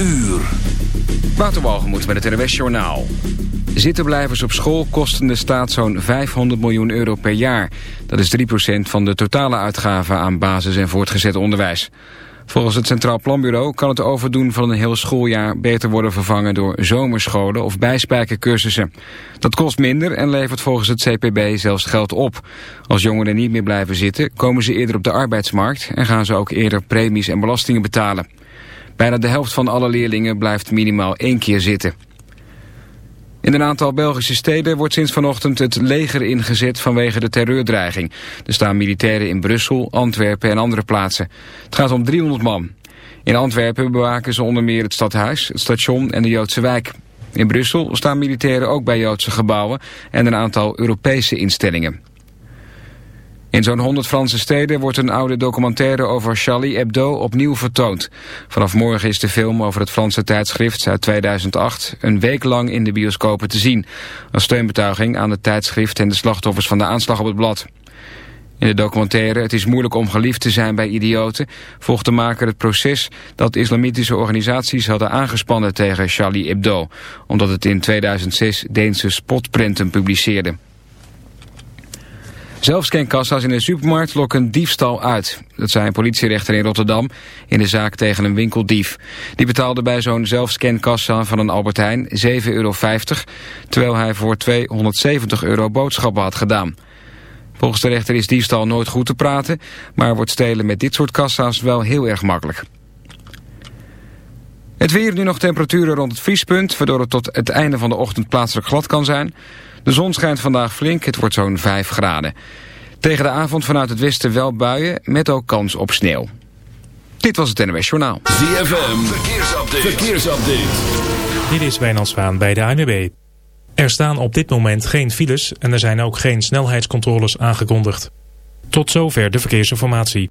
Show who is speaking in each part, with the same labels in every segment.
Speaker 1: uur. Waterwalgemoed met het NWS Journaal. Zittenblijvers op school kosten de staat zo'n 500 miljoen euro per jaar. Dat is 3% van de totale uitgaven aan basis- en voortgezet onderwijs. Volgens het Centraal Planbureau kan het overdoen van een heel schooljaar beter worden vervangen door zomerscholen of bijspijkercursussen. Dat kost minder en levert volgens het CPB zelfs geld op. Als jongeren niet meer blijven zitten, komen ze eerder op de arbeidsmarkt en gaan ze ook eerder premies en belastingen betalen. Bijna de helft van alle leerlingen blijft minimaal één keer zitten. In een aantal Belgische steden wordt sinds vanochtend het leger ingezet vanwege de terreurdreiging. Er staan militairen in Brussel, Antwerpen en andere plaatsen. Het gaat om 300 man. In Antwerpen bewaken ze onder meer het stadhuis, het station en de Joodse wijk. In Brussel staan militairen ook bij Joodse gebouwen en een aantal Europese instellingen. In zo'n 100 Franse steden wordt een oude documentaire over Charlie Hebdo opnieuw vertoond. Vanaf morgen is de film over het Franse tijdschrift uit 2008 een week lang in de bioscopen te zien. Als steunbetuiging aan het tijdschrift en de slachtoffers van de aanslag op het blad. In de documentaire Het is moeilijk om geliefd te zijn bij idioten volgt de maker het proces dat islamitische organisaties hadden aangespannen tegen Charlie Hebdo, omdat het in 2006 Deense spotprenten publiceerde. Zelfscankassa's in een supermarkt lokken diefstal uit. Dat zei een politierechter in Rotterdam in de zaak tegen een winkeldief. Die betaalde bij zo'n zelfscankassa van een Albert Heijn 7,50 euro... terwijl hij voor 270 euro boodschappen had gedaan. Volgens de rechter is diefstal nooit goed te praten... maar wordt stelen met dit soort kassa's wel heel erg makkelijk. Het weer nu nog temperaturen rond het vriespunt... waardoor het tot het einde van de ochtend plaatselijk glad kan zijn... De zon schijnt vandaag flink, het wordt zo'n 5 graden. Tegen de avond vanuit het westen wel buien, met ook kans op sneeuw. Dit was het NWS Journaal.
Speaker 2: ZFM, verkeersupdate. verkeersupdate.
Speaker 3: Dit is Wijnand Zwaan bij de ANWB. Er staan op dit moment geen files en er zijn ook geen snelheidscontroles aangekondigd. Tot zover de verkeersinformatie.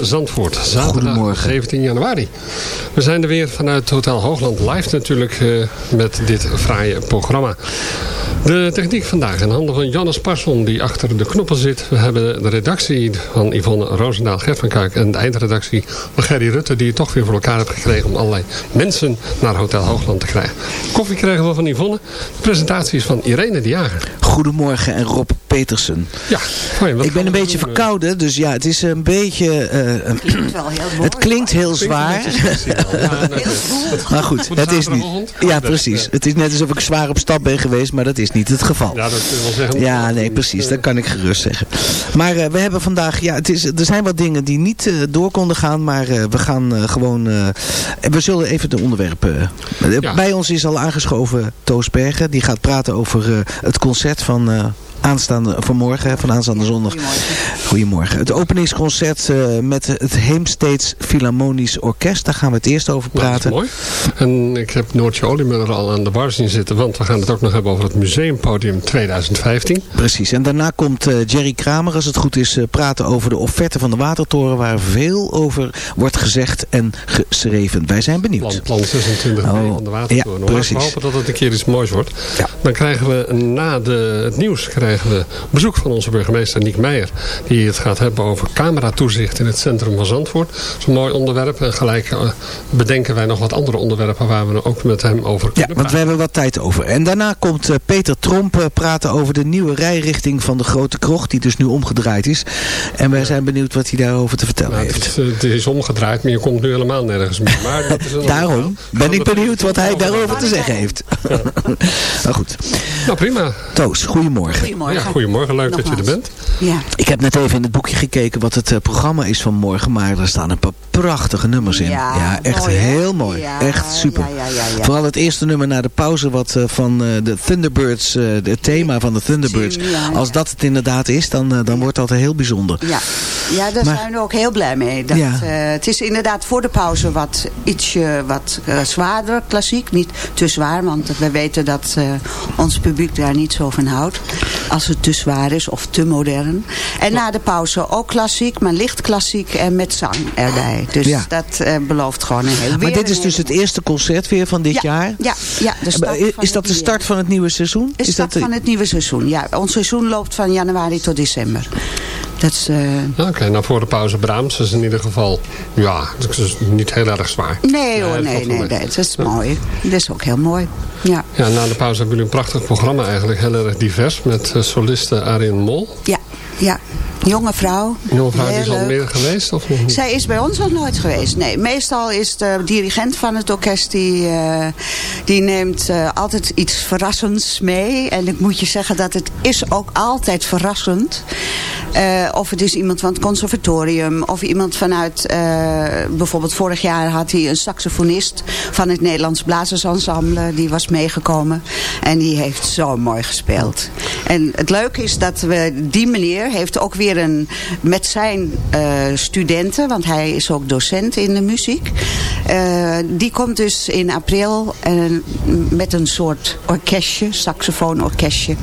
Speaker 4: Zandvoort, zaterdag
Speaker 5: Goedemorgen.
Speaker 4: 17 januari. We zijn er weer vanuit Hotel Hoogland live natuurlijk eh, met dit fraaie programma. De techniek vandaag in handen van Jannes Parson die achter de knoppen zit. We hebben de redactie van Yvonne Roosendaal, Gert van Kuik en de eindredactie van Gerry Rutte die het toch weer voor elkaar heeft gekregen om allerlei mensen naar Hotel Hoogland te krijgen. Koffie krijgen we van Yvonne. De presentatie is van Irene de Jager.
Speaker 6: Goedemorgen en Rob Petersen.
Speaker 4: Ja. Wat
Speaker 6: Ik ben een beetje
Speaker 4: doen?
Speaker 6: verkouden, dus ja, het is een beetje... eh, het klinkt heel zwaar. Maar goed, het is niet. Ja,
Speaker 4: Oh,
Speaker 6: precies. Het is net alsof ik zwaar op stap ben geweest, maar dat is niet het geval.
Speaker 4: Ja, dat kun je wel zeggen.
Speaker 6: Ja, nee, precies. Dat kan ik gerust zeggen. Maar eh, we hebben vandaag, ja, het is, er zijn wat dingen die niet eh, door konden gaan, maar eh, we gaan eh, gewoon, eh, we zullen even de onderwerpen. eh,
Speaker 4: Ja.
Speaker 6: Bij ons is al aangeschoven Toos Bergen, die gaat praten over eh, het concert van eh, aanstaande, vanmorgen, van aanstaande zondag. Goedemorgen. Het openingsconcert eh, met het Heemsteeds Philharmonisch Orkest, daar gaan we het eerst over
Speaker 4: dat is
Speaker 6: praten.
Speaker 4: mooi. En ik heb Noortje Oliemuller al aan de bar zien zitten. Want we gaan het ook nog hebben over het Museumpodium 2015.
Speaker 6: Precies. En daarna komt eh, Jerry Kramer, als het goed is, eh, praten over de offerte van de Watertoren. Waar veel over wordt gezegd en geschreven. Wij zijn benieuwd.
Speaker 4: Plan, plan 26
Speaker 6: Oh,
Speaker 4: van de Watertoren.
Speaker 6: ja, precies.
Speaker 4: We hopen dat het een keer iets moois wordt.
Speaker 6: Ja.
Speaker 4: Dan krijgen we na de, het nieuws krijgen we bezoek van onze burgemeester Niek Meijer. Die het gaat hebben over cameratoezicht in het centrum van Zandvoort. Dat is een mooi onderwerp. En gelijk eh, bedenken wij nog wat andere onderwerpen waar we ook met hem over
Speaker 6: Ja,
Speaker 4: kunnen
Speaker 6: want we hebben wat tijd over. En daarna komt eh, Peter Tromp eh, praten over de nieuwe rijrichting van de Grote Krocht. Die dus nu omgedraaid is. En wij zijn benieuwd wat hij daarover te vertellen
Speaker 4: Nou, het,
Speaker 6: heeft.
Speaker 4: is, het is omgedraaid, maar je komt nu helemaal nergens meer. Maar dat is een
Speaker 6: Daarom ben ik benieuwd wat hij
Speaker 4: over
Speaker 6: daarover te zeggen heeft. nou goed.
Speaker 4: Nou, prima.
Speaker 6: Toos, goedemorgen.
Speaker 4: Ja, goedemorgen, leuk dat je er bent.
Speaker 7: Ja.
Speaker 6: Ik heb net even in het boekje gekeken wat het eh, programma is van morgen. Maar er staan een paar prachtige nummers in.
Speaker 7: Ja,
Speaker 6: echt
Speaker 7: mooi,
Speaker 6: heel mooi.
Speaker 7: Ja,
Speaker 6: echt super.
Speaker 7: ja, ja, ja, ja.
Speaker 6: Vooral het eerste nummer na de pauze wat eh, van eh, de Thunderbirds, eh, het thema van de Thunderbirds.
Speaker 7: Ja,
Speaker 6: Als
Speaker 7: ja.
Speaker 6: dat het inderdaad is, dan, dan wordt dat heel bijzonder.
Speaker 7: Ja, ja daar
Speaker 6: Maar-
Speaker 7: zijn we ook heel blij mee. Dat,
Speaker 6: Ja.
Speaker 7: eh, het is inderdaad voor de pauze wat ietsje wat eh, zwaarder, klassiek. Niet te zwaar, want we weten dat eh, ons publiek daar niet zo van houdt. Als het te zwaar is of te modern. En na de pauze ook klassiek, maar licht klassiek en met zang erbij. Dus
Speaker 6: Ja.
Speaker 7: dat eh, belooft gewoon een heel
Speaker 6: Maar dit is dus
Speaker 7: hele-
Speaker 6: het eerste concert weer van dit
Speaker 7: ja,
Speaker 6: jaar.
Speaker 7: Ja, ja de start
Speaker 6: Eh,
Speaker 7: van
Speaker 6: is dat de start van het nieuwe seizoen?
Speaker 7: De start
Speaker 6: dat
Speaker 7: van het nieuwe seizoen, ja. Ons seizoen loopt van januari tot december. Dat is... eh,
Speaker 4: Ja, Oké, nou voor de pauze Brahms is in ieder geval, ja, het is niet heel erg zwaar.
Speaker 7: Nee hoor, nee, nee,
Speaker 4: mee.
Speaker 7: nee. Dat is mooi. Dat is ook heel mooi. Ja,
Speaker 4: Ja, na de pauze hebben jullie een prachtig programma eigenlijk, heel erg divers, met eh, soliste Arjen Mol.
Speaker 7: ja, ja. Jonge vrouw.
Speaker 4: Jonge vrouw is al meer geweest, of nog niet?
Speaker 7: Zij is bij ons nog nooit geweest. Nee, meestal is de dirigent van het orkest... die, eh, die neemt eh, altijd iets verrassends mee. En ik moet je zeggen dat het is ook altijd verrassend. Eh, of het is iemand van het conservatorium... of iemand vanuit... bijvoorbeeld vorig jaar had hij een saxofonist... van het Nederlands Blazersensemble. Die was meegekomen. En die heeft zo mooi gespeeld. En het leuke is dat we die meneer heeft ook weer met zijn eh, studenten... want hij is ook docent in de muziek... eh, die komt dus in april eh, met een soort orkestje, saxofoonorkestje,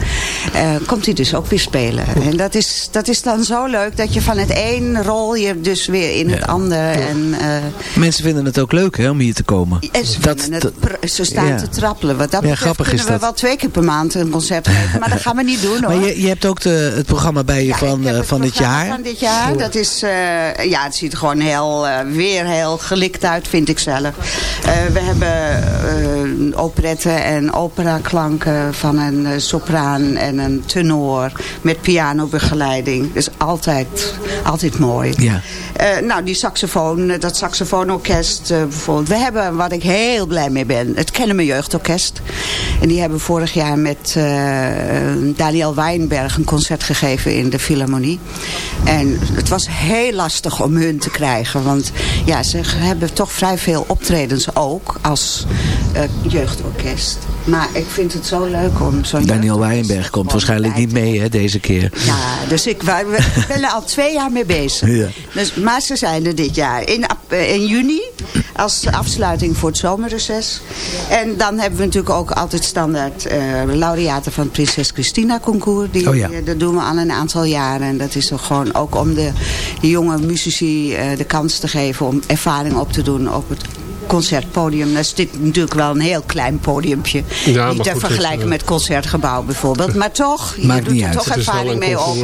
Speaker 7: komt hij dus ook weer spelen. En dat is, dat is dan zo leuk dat je van het een rol je dus weer in het. En, eh,
Speaker 6: Mensen vinden het ook leuk hè, om hier te komen.
Speaker 7: en ze,
Speaker 6: Dat-
Speaker 7: het ze staan
Speaker 6: ja.
Speaker 7: te trappelen. Wat dat
Speaker 6: Ja,
Speaker 7: betreft kunnen we
Speaker 6: dat.
Speaker 7: wel twee keer per maand een concert geven. Maar dat gaan we niet doen hoor.
Speaker 6: Maar je, je hebt ook de, het programma bij je
Speaker 7: Ja,
Speaker 6: van, van dit jaar.
Speaker 7: Van dit jaar. Dat is, eh, ja, het ziet er gewoon heel, eh, weer heel gelikt uit, vind ik zelf. Eh, we hebben operetten en operaklanken van een sopraan en een tenor met pianobegeleiding. Dus altijd, altijd mooi.
Speaker 6: Ja.
Speaker 7: Nou, die saxofoon, dat saxofoonorkest bijvoorbeeld. We hebben, wat ik heel blij mee ben, het Kennemer Jeugdorkest. En die hebben vorig jaar met Daniel Weinberg een concert gegeven in de Philharmonie. En het was heel lastig om hun te krijgen. Want ja, ze hebben toch vrij veel optredens ook als eh, jeugdorkest. Maar ik vind het zo leuk om zo'n
Speaker 6: Daniel Wijnberg komt waarschijnlijk niet mee hè, deze keer.
Speaker 7: ja, dus ik, wij- we- ben er al twee jaar mee bezig.
Speaker 6: Ja.
Speaker 7: Dus, maar ze zijn er dit jaar. In, eh, in juni, Als afsluiting voor het zomerreces. En dan hebben we natuurlijk ook altijd standaard uh, laureaten van het Prinses Christina Concours. Die,
Speaker 6: Oh ja.
Speaker 7: eh, dat doen we al een aantal jaren. En dat is toch gewoon ook om de, de jonge muzici eh, de kans te geven om ervaring op te doen op het concertpodium. Dat is dit natuurlijk wel een heel klein podiumpje.
Speaker 4: Ja,
Speaker 7: niet
Speaker 4: maar
Speaker 7: te
Speaker 4: goed,
Speaker 7: vergelijken
Speaker 4: het, eh,
Speaker 7: met concertgebouw bijvoorbeeld. Maar toch, je
Speaker 6: Maakt
Speaker 7: doet
Speaker 6: niet
Speaker 7: er
Speaker 6: uit.
Speaker 7: toch
Speaker 4: Het
Speaker 7: ervaring mee op.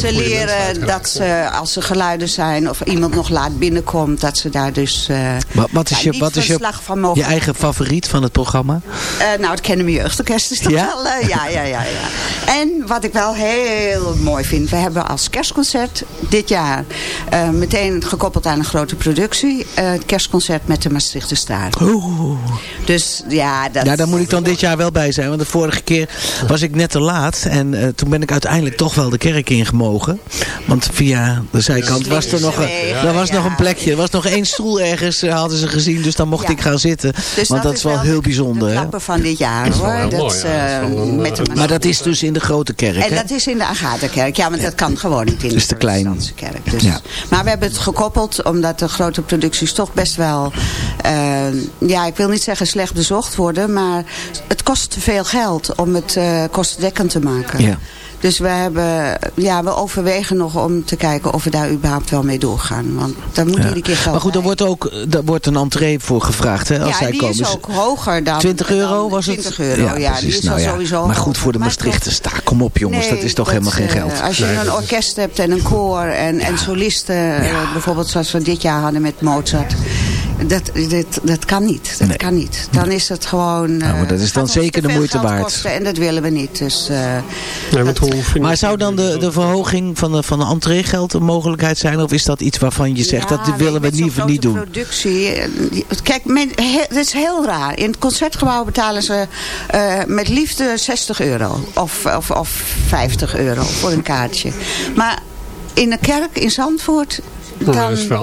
Speaker 7: Ze leren dat ze, als er geluiden zijn of iemand nog laat binnenkomt, dat ze daar dus eh,
Speaker 6: Wat, wat is
Speaker 7: ja,
Speaker 6: je,
Speaker 7: niet
Speaker 6: wat is je,
Speaker 7: van mogen
Speaker 6: je eigen favoriet van het programma?
Speaker 7: eh, nou, het Kennen Jeugdorkest is toch
Speaker 6: Ja?
Speaker 7: wel... eh, ja, ja, ja, ja. En wat ik wel heel mooi vind... we hebben als kerstconcert dit jaar... eh, meteen gekoppeld aan een grote productie... eh, het kerstconcert met de Maastrichter Staat.
Speaker 6: Oeh.
Speaker 7: Dus ja, dat...
Speaker 6: Ja, daar moet ik dan dit jaar wel bij zijn. Want de vorige keer was ik net te laat. En eh, toen ben ik uiteindelijk toch wel de kerk ingemogen. Want via de zijkant was er nog een, er was nog een plekje. Er was nog één stoel ergens, eh, hadden ze gezien. Dus dan mocht
Speaker 7: Ja.
Speaker 6: ik gaan zitten.
Speaker 7: Dus
Speaker 6: want dat, is wel heel
Speaker 7: de-
Speaker 6: bijzonder.
Speaker 7: De
Speaker 6: hè?
Speaker 7: klapper van dit jaar, hoor. Dat,
Speaker 4: mooi, ja. Dat is
Speaker 7: eh,
Speaker 4: een,
Speaker 7: met de
Speaker 6: Maar dat is dus in de grote kerk,
Speaker 7: En
Speaker 6: hè?
Speaker 7: dat is in de Agatha-kerk. Ja, want dat kan gewoon niet in
Speaker 6: is te
Speaker 7: de
Speaker 6: klein.
Speaker 7: protestantse kerk. Dus.
Speaker 6: Ja.
Speaker 7: Maar we hebben het gekoppeld omdat de grote producties toch best wel... eh, ja, ik wil niet zeggen slecht bezocht worden... maar het kost te veel geld om het eh kostendekkend te maken.
Speaker 6: Ja.
Speaker 7: Dus we, hebben, ja, we overwegen nog om te kijken of we daar überhaupt wel mee doorgaan. Want daar moet
Speaker 6: Ja.
Speaker 7: iedere keer geld
Speaker 6: Maar goed, er wordt ook daar wordt een entree voor gevraagd, hè? Als
Speaker 7: ja,
Speaker 6: zij
Speaker 7: die
Speaker 6: komen.
Speaker 7: is ook hoger dan...
Speaker 6: 20 euro
Speaker 7: dan
Speaker 6: was het?
Speaker 7: 20 euro, ja. die
Speaker 6: precies.
Speaker 7: is
Speaker 6: Nou ja,
Speaker 7: sowieso
Speaker 6: Maar goed, voor de
Speaker 7: hoger. Maar
Speaker 6: Maastrichter sta. Kom op jongens,
Speaker 7: Nee,
Speaker 6: dat is toch
Speaker 7: dat,
Speaker 6: helemaal geen
Speaker 7: eh,
Speaker 6: geld.
Speaker 7: Als je
Speaker 4: Nee,
Speaker 7: een
Speaker 4: is-
Speaker 7: orkest hebt en een koor en, en solisten, eh, bijvoorbeeld zoals we dit jaar hadden met Mozart. Dat, dat, dat kan niet. Dat
Speaker 6: Nee.
Speaker 7: kan niet. Dan is het gewoon...
Speaker 6: Nou, maar
Speaker 7: eh,
Speaker 6: dat is
Speaker 7: gaat
Speaker 6: dan zeker de moeite waard.
Speaker 7: En dat willen we niet. Dus, eh,
Speaker 4: Nee, vind
Speaker 6: Maar
Speaker 4: je-
Speaker 6: zou dan de, de verhoging van de, van de entreegeld een mogelijkheid zijn? Of is dat iets waarvan je zegt,
Speaker 7: ja,
Speaker 6: dat willen we liever niet doen?
Speaker 7: productie. eh, Kijk, men, he- is heel raar. In het concertgebouw betalen ze eh, met liefde 60 euro. Of, of, of 50 euro voor een kaartje. Maar in de kerk in Zandvoort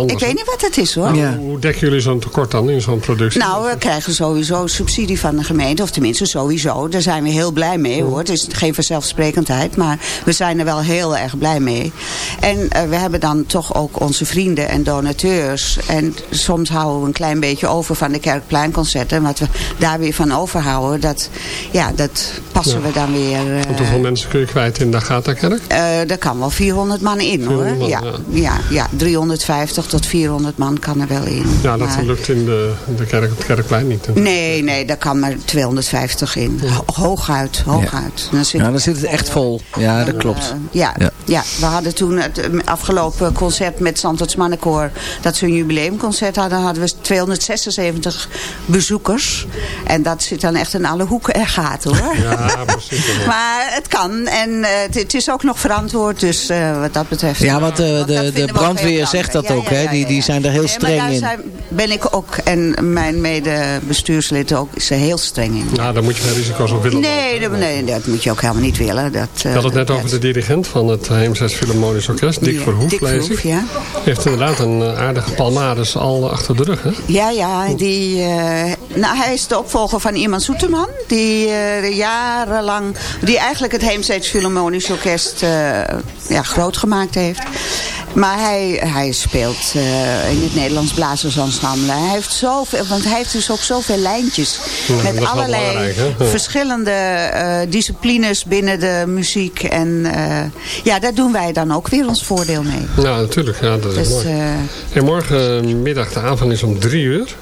Speaker 7: ik weet niet wat het is hoor.
Speaker 4: Hoe dekken jullie zo'n tekort dan in zo'n productie?
Speaker 7: Nou, we krijgen sowieso subsidie van de gemeente. Of tenminste sowieso. Daar zijn we heel blij mee hoor. Het is geen vanzelfsprekendheid. Maar we zijn er wel heel erg blij mee. En eh, we hebben dan toch ook onze vrienden en donateurs. En soms houden we een klein beetje over van de Kerkpleinconcerten. En wat we daar weer van overhouden. Dat, ja, dat passen we dan weer. Eh,
Speaker 4: hoeveel mensen kun je kwijt in de gata, Kerk?
Speaker 7: Uh, eh, daar kan wel 400 man in hoor. Ja,
Speaker 4: ja.
Speaker 7: ja, 300 150 tot 400 man kan er wel in.
Speaker 4: Ja, dat lukt in de, de kerk, het kerkplein niet.
Speaker 7: Nee, nee, daar kan maar 250 in. Hooguit, hooguit. Dan zit
Speaker 6: ja, dan zit het echt vol. Eh, ja, dat klopt.
Speaker 7: Eh, ja,
Speaker 6: ja,
Speaker 7: we hadden toen het eh, afgelopen concert met Santos Mannenkoor... dat ze een jubileumconcert hadden, hadden we 276 bezoekers. En dat zit dan echt in alle hoeken en gaten, hoor.
Speaker 4: Ja, precies.
Speaker 7: maar het kan. En het, is ook nog verantwoord, dus wat dat betreft...
Speaker 6: Ja, want, de, de brandweer zegt dat ook, hè? Die- die zijn daar heel
Speaker 7: Nee, maar
Speaker 6: streng
Speaker 7: daar
Speaker 6: in.
Speaker 7: Zijn, ben ik ook en mijn medebestuurslid ook, is er heel streng in.
Speaker 4: Ja, daar moet je geen risico's op willen
Speaker 7: Nee, dat, nee, dat moet je ook helemaal niet willen. Dat, eh,
Speaker 4: Ik had het net
Speaker 7: dat-
Speaker 4: over de dirigent van het Heemstes Philharmonisch Orkest, Dick
Speaker 7: Ja,
Speaker 4: Verhoef,
Speaker 7: Dick
Speaker 4: lees
Speaker 7: Verhoef,
Speaker 4: ik.
Speaker 7: ja.
Speaker 4: Heeft inderdaad een eh, aardige palmares al achter de rug, hè?
Speaker 7: Ja, ja, die, eh, nou, hij is de opvolger van Iman Soeterman. Die eh, jarenlang, die eigenlijk het Heemsteeds Philharmonisch Orkest eh, ja, groot gemaakt heeft. Maar hij, hij speelt eh, in het Nederlands Blazersensemble. Hij heeft zoveel, want hij heeft dus ook zoveel lijntjes.
Speaker 4: Ja,
Speaker 7: met allerlei verschillende eh, disciplines binnen de muziek. En eh, ja, daar doen wij dan ook weer ons voordeel mee.
Speaker 4: Ja, natuurlijk. Ja, dat is
Speaker 7: Dus
Speaker 4: mooi. En morgenmiddag, de avond is om drie uur.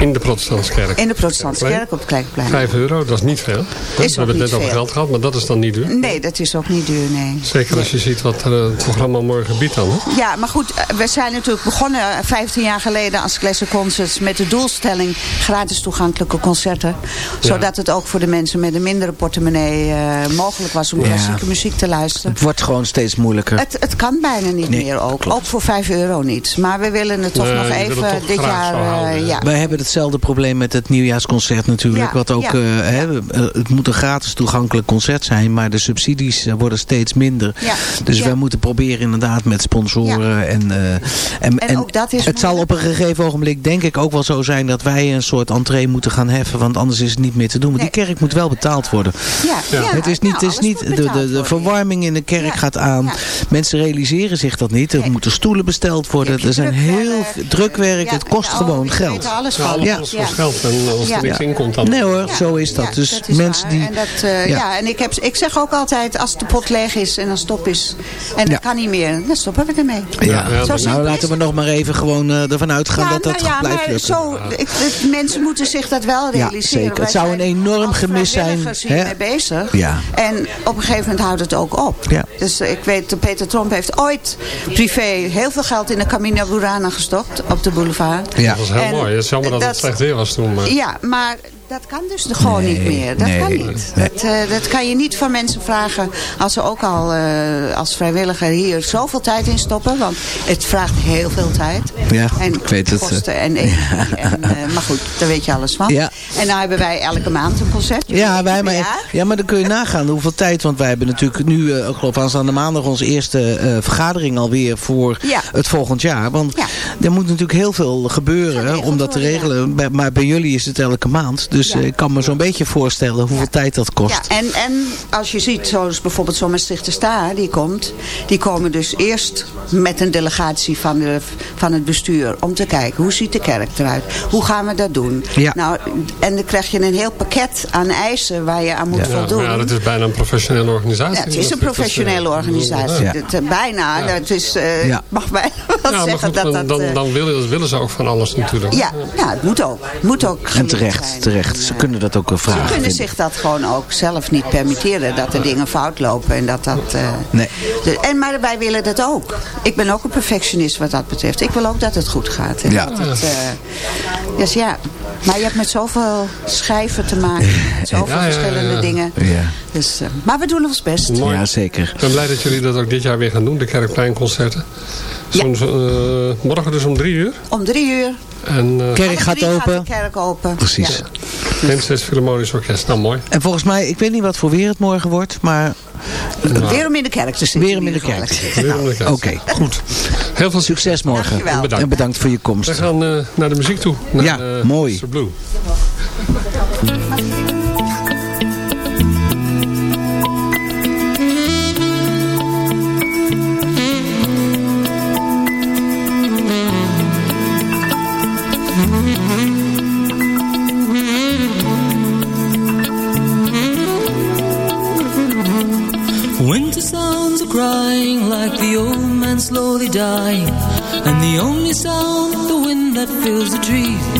Speaker 4: In de protestantse kerk.
Speaker 7: in de protestantse kerk op het Kleinplein.
Speaker 4: Vijf euro, dat is niet veel. We
Speaker 7: ook
Speaker 4: hebben het net over geld gehad, maar dat is dan niet duur.
Speaker 7: Nee, dat is ook niet duur, nee.
Speaker 4: Zeker als je ziet wat eh, het programma morgen biedt dan. Hè?
Speaker 7: Ja, maar goed, eh, we zijn natuurlijk begonnen eh, 15 jaar geleden als Classic Concerts met de doelstelling gratis toegankelijke concerten. Zodat het ook voor de mensen met een mindere portemonnee eh, mogelijk was om
Speaker 6: Ja.
Speaker 7: klassieke muziek te luisteren.
Speaker 6: Het wordt gewoon steeds moeilijker.
Speaker 7: Het, het kan bijna niet
Speaker 6: Nee,
Speaker 7: meer ook.
Speaker 6: klopt.
Speaker 7: Ook voor 5 euro niet. Maar we willen het toch
Speaker 4: Nee,
Speaker 7: nog even
Speaker 4: toch
Speaker 7: dit jaar... eh,
Speaker 4: ja.
Speaker 7: ja.
Speaker 6: Wij hebben het hetzelfde probleem met het nieuwjaarsconcert natuurlijk.
Speaker 7: Ja,
Speaker 6: wat ook,
Speaker 7: ja,
Speaker 6: eh, hè, eh, het moet een gratis toegankelijk concert zijn. Maar de subsidies eh, worden steeds minder.
Speaker 7: Ja,
Speaker 6: Dus
Speaker 7: ja.
Speaker 6: wij moeten proberen inderdaad met sponsoren. En, eh, en,
Speaker 7: En ook dat is
Speaker 6: het zal op een gegeven ogenblik denk ik ook wel zo zijn dat wij een soort entree moeten gaan heffen. Want anders is het niet meer te doen. Maar die kerk moet wel betaald worden.
Speaker 7: Ja, ja.
Speaker 6: het is niet,
Speaker 7: nou,
Speaker 6: het is niet de, de, verwarming in de kerk
Speaker 7: Ja,
Speaker 6: gaat aan.
Speaker 7: ja.
Speaker 6: Mensen realiseren zich dat niet. Er
Speaker 7: Nee.
Speaker 6: moeten stoelen besteld worden. Er zijn heel
Speaker 7: drukwerk,
Speaker 6: veel drukwerk.
Speaker 7: ja,
Speaker 6: het kost gewoon geld.
Speaker 7: alles van.
Speaker 4: Alles,
Speaker 6: Ja.
Speaker 4: geld. En als er niks in komt dan...
Speaker 6: Nee hoor,
Speaker 7: Ja,
Speaker 6: zo is dat.
Speaker 7: ja,
Speaker 6: dus
Speaker 7: dat is
Speaker 6: mensen
Speaker 7: waar.
Speaker 6: die...
Speaker 7: En, dat, eh,
Speaker 6: ja.
Speaker 7: ja. en ik, heb, ik zeg ook altijd, als de pot leeg is en dan stop is. En dat kan niet meer, dan stoppen we ermee.
Speaker 6: Ja,
Speaker 4: dat-
Speaker 6: nou laten we nog maar even gewoon eh, ervan uitgaan
Speaker 7: Ja,
Speaker 6: dat dat
Speaker 7: nou ja,
Speaker 6: blijft
Speaker 7: maar
Speaker 6: lukken.
Speaker 7: zo, ik, het- mensen moeten zich dat wel
Speaker 6: Ja,
Speaker 7: realiseren.
Speaker 6: zeker. Het zou
Speaker 7: zijn
Speaker 6: een enorm gemis zijn, hè?
Speaker 7: hiermee bezig.
Speaker 6: Ja.
Speaker 7: En op een gegeven moment houdt het ook op.
Speaker 6: Ja.
Speaker 7: Dus ik weet, Peter Tromp heeft ooit privé heel veel geld in de Camino Burana gestopt op de boulevard.
Speaker 6: Ja.
Speaker 4: Dat was heel
Speaker 7: En
Speaker 4: mooi. Het is jammer dat, het
Speaker 7: dat-
Speaker 4: slecht weer was toen. Maar...
Speaker 7: Ja, maar dat kan dus gewoon
Speaker 6: Nee,
Speaker 7: niet meer. Dat
Speaker 6: nee,
Speaker 7: kan niet.
Speaker 6: nee.
Speaker 7: Dat, eh, dat kan je niet van mensen vragen als ze ook al eh, als vrijwilliger hier zoveel tijd in stoppen. Want het vraagt heel veel tijd.
Speaker 6: Ja,
Speaker 7: en
Speaker 6: ik weet het, eh.
Speaker 7: Kosten en energie. en, eh, maar goed, daar weet je alles van.
Speaker 6: Ja.
Speaker 7: En nou hebben wij elke maand een concert.
Speaker 6: Ja, wij, maar,
Speaker 7: Ja.
Speaker 6: maar dan kun je nagaan hoeveel tijd. Want wij hebben natuurlijk nu, eh, ik geloof aanstaande maandag, onze eerste eh, vergadering alweer voor
Speaker 7: Ja.
Speaker 6: het volgend jaar. Want
Speaker 7: Ja.
Speaker 6: er moet natuurlijk heel veel gebeuren om dat te regelen. Bij- Maar bij jullie is het elke maand. Dus eh, ik kan me zo'n beetje voorstellen hoeveel tijd dat kost.
Speaker 7: Ja, en, en als je ziet, zoals bijvoorbeeld zo'n Maastrichter Staar die komt. Die komen dus eerst met een delegatie van, de, van het bestuur. Om te kijken, hoe ziet de kerk eruit? Hoe gaan we dat doen?
Speaker 6: Ja.
Speaker 7: Nou, en dan krijg je een heel pakket aan eisen waar je aan moet
Speaker 4: Ja,
Speaker 7: voldoen.
Speaker 4: ja, dat is bijna een professionele organisatie.
Speaker 7: Ja, het is een professionele
Speaker 4: Dat, eh,
Speaker 7: organisatie.
Speaker 6: Ja.
Speaker 7: Dat, eh, bijna. Dat is, eh,
Speaker 6: Ja.
Speaker 7: Mag bijna wel zeggen
Speaker 4: goed,
Speaker 7: dat
Speaker 4: dan,
Speaker 7: dat...
Speaker 4: dan, dan willen, willen ze ook van alles natuurlijk.
Speaker 7: ja, ja, het moet ook. Het moet ook
Speaker 6: En terecht,
Speaker 7: zijn.
Speaker 6: terecht. Ze kunnen dat ook wel
Speaker 7: Ze
Speaker 6: vragen.
Speaker 7: kunnen
Speaker 6: vinden.
Speaker 7: zich dat gewoon ook zelf niet permitteren. Dat er dingen fout lopen. En dat dat... eh,
Speaker 6: Nee.
Speaker 7: de- en, maar wij willen dat ook. Ik ben ook een perfectionist wat dat betreft. Ik wil ook dat het goed gaat. En
Speaker 6: Ja.
Speaker 7: dat het, eh, dus ja. Maar je hebt met zoveel schijven te maken. Zoveel
Speaker 4: Ja,
Speaker 7: verschillende
Speaker 4: ja.
Speaker 7: dingen.
Speaker 6: Ja.
Speaker 7: Dus, eh, maar we doen ons best.
Speaker 4: Mooi.
Speaker 6: ja, zeker.
Speaker 4: Ik ben blij dat jullie dat ook dit jaar weer gaan doen, de Kerkpleinconcerten. Eh, morgen dus om drie uur.
Speaker 7: Om drie uur.
Speaker 4: En uh,
Speaker 6: Kerk
Speaker 7: om
Speaker 6: gaat open.
Speaker 7: Gaat de kerk open.
Speaker 6: Precies.
Speaker 7: Ja.
Speaker 4: Philharmonisch Orkest. Nou, mooi.
Speaker 6: En volgens mij, ik weet niet wat voor weer het morgen wordt, maar
Speaker 7: Weer om in de kerk te zitten.
Speaker 6: weer hem in de kerk.
Speaker 4: om.
Speaker 6: Oké,
Speaker 4: Goed. Heel veel succes.
Speaker 6: morgen.
Speaker 7: Dankjewel.
Speaker 4: Bedankt.
Speaker 6: En bedankt voor je
Speaker 4: We
Speaker 6: komst.
Speaker 4: gaan eh, naar de muziek toe. Naar,
Speaker 6: Ja,
Speaker 4: eh,
Speaker 6: mooi.
Speaker 4: Mr. Blue.
Speaker 8: Winter sounds are crying like the old man slowly dying, and the only sound the wind that fills the trees.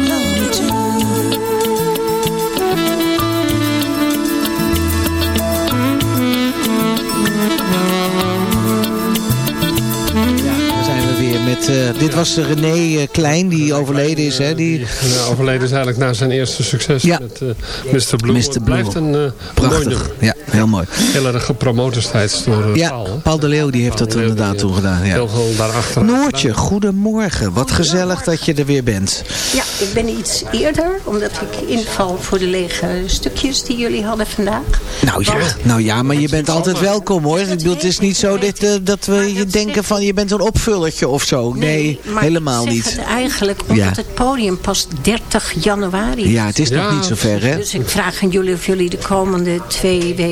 Speaker 6: met... eh, dit was René eh, Klein, die overleden is. Hè? Die,
Speaker 4: overleden is eigenlijk na zijn eerste succes
Speaker 6: Ja.
Speaker 4: met eh, Mr. Blue.
Speaker 6: Mr.
Speaker 4: Het blijft
Speaker 6: Blue.
Speaker 4: een eh, mooi
Speaker 6: prachtig.
Speaker 4: nummer.
Speaker 6: Ja, heel mooi.
Speaker 4: Heel erg gepromoot destijds door
Speaker 6: Ja,
Speaker 4: Paul.
Speaker 6: de Leeuw die heeft dat
Speaker 4: Paul de Leeuw,
Speaker 6: inderdaad toen gedaan. Ja.
Speaker 4: Heel veel daarachter.
Speaker 6: Noortje, goedemorgen. Wat gezellig dat je er weer bent.
Speaker 9: Ja, ik ben iets eerder, omdat ik inval voor de lege stukjes die jullie hadden vandaag.
Speaker 6: Nou ja,
Speaker 9: Want-
Speaker 6: nou ja maar je bent altijd welkom hoor. Ik bedoel, het is niet zo dat, eh, dat we je denken van je bent een opvullertje of zo. Nee, helemaal niet.
Speaker 9: het eigenlijk omdat
Speaker 6: Ja.
Speaker 9: het podium pas 30 januari is.
Speaker 6: Ja, het is nog niet zo ver hè.
Speaker 9: Dus ik vraag aan jullie of jullie de komende twee weken...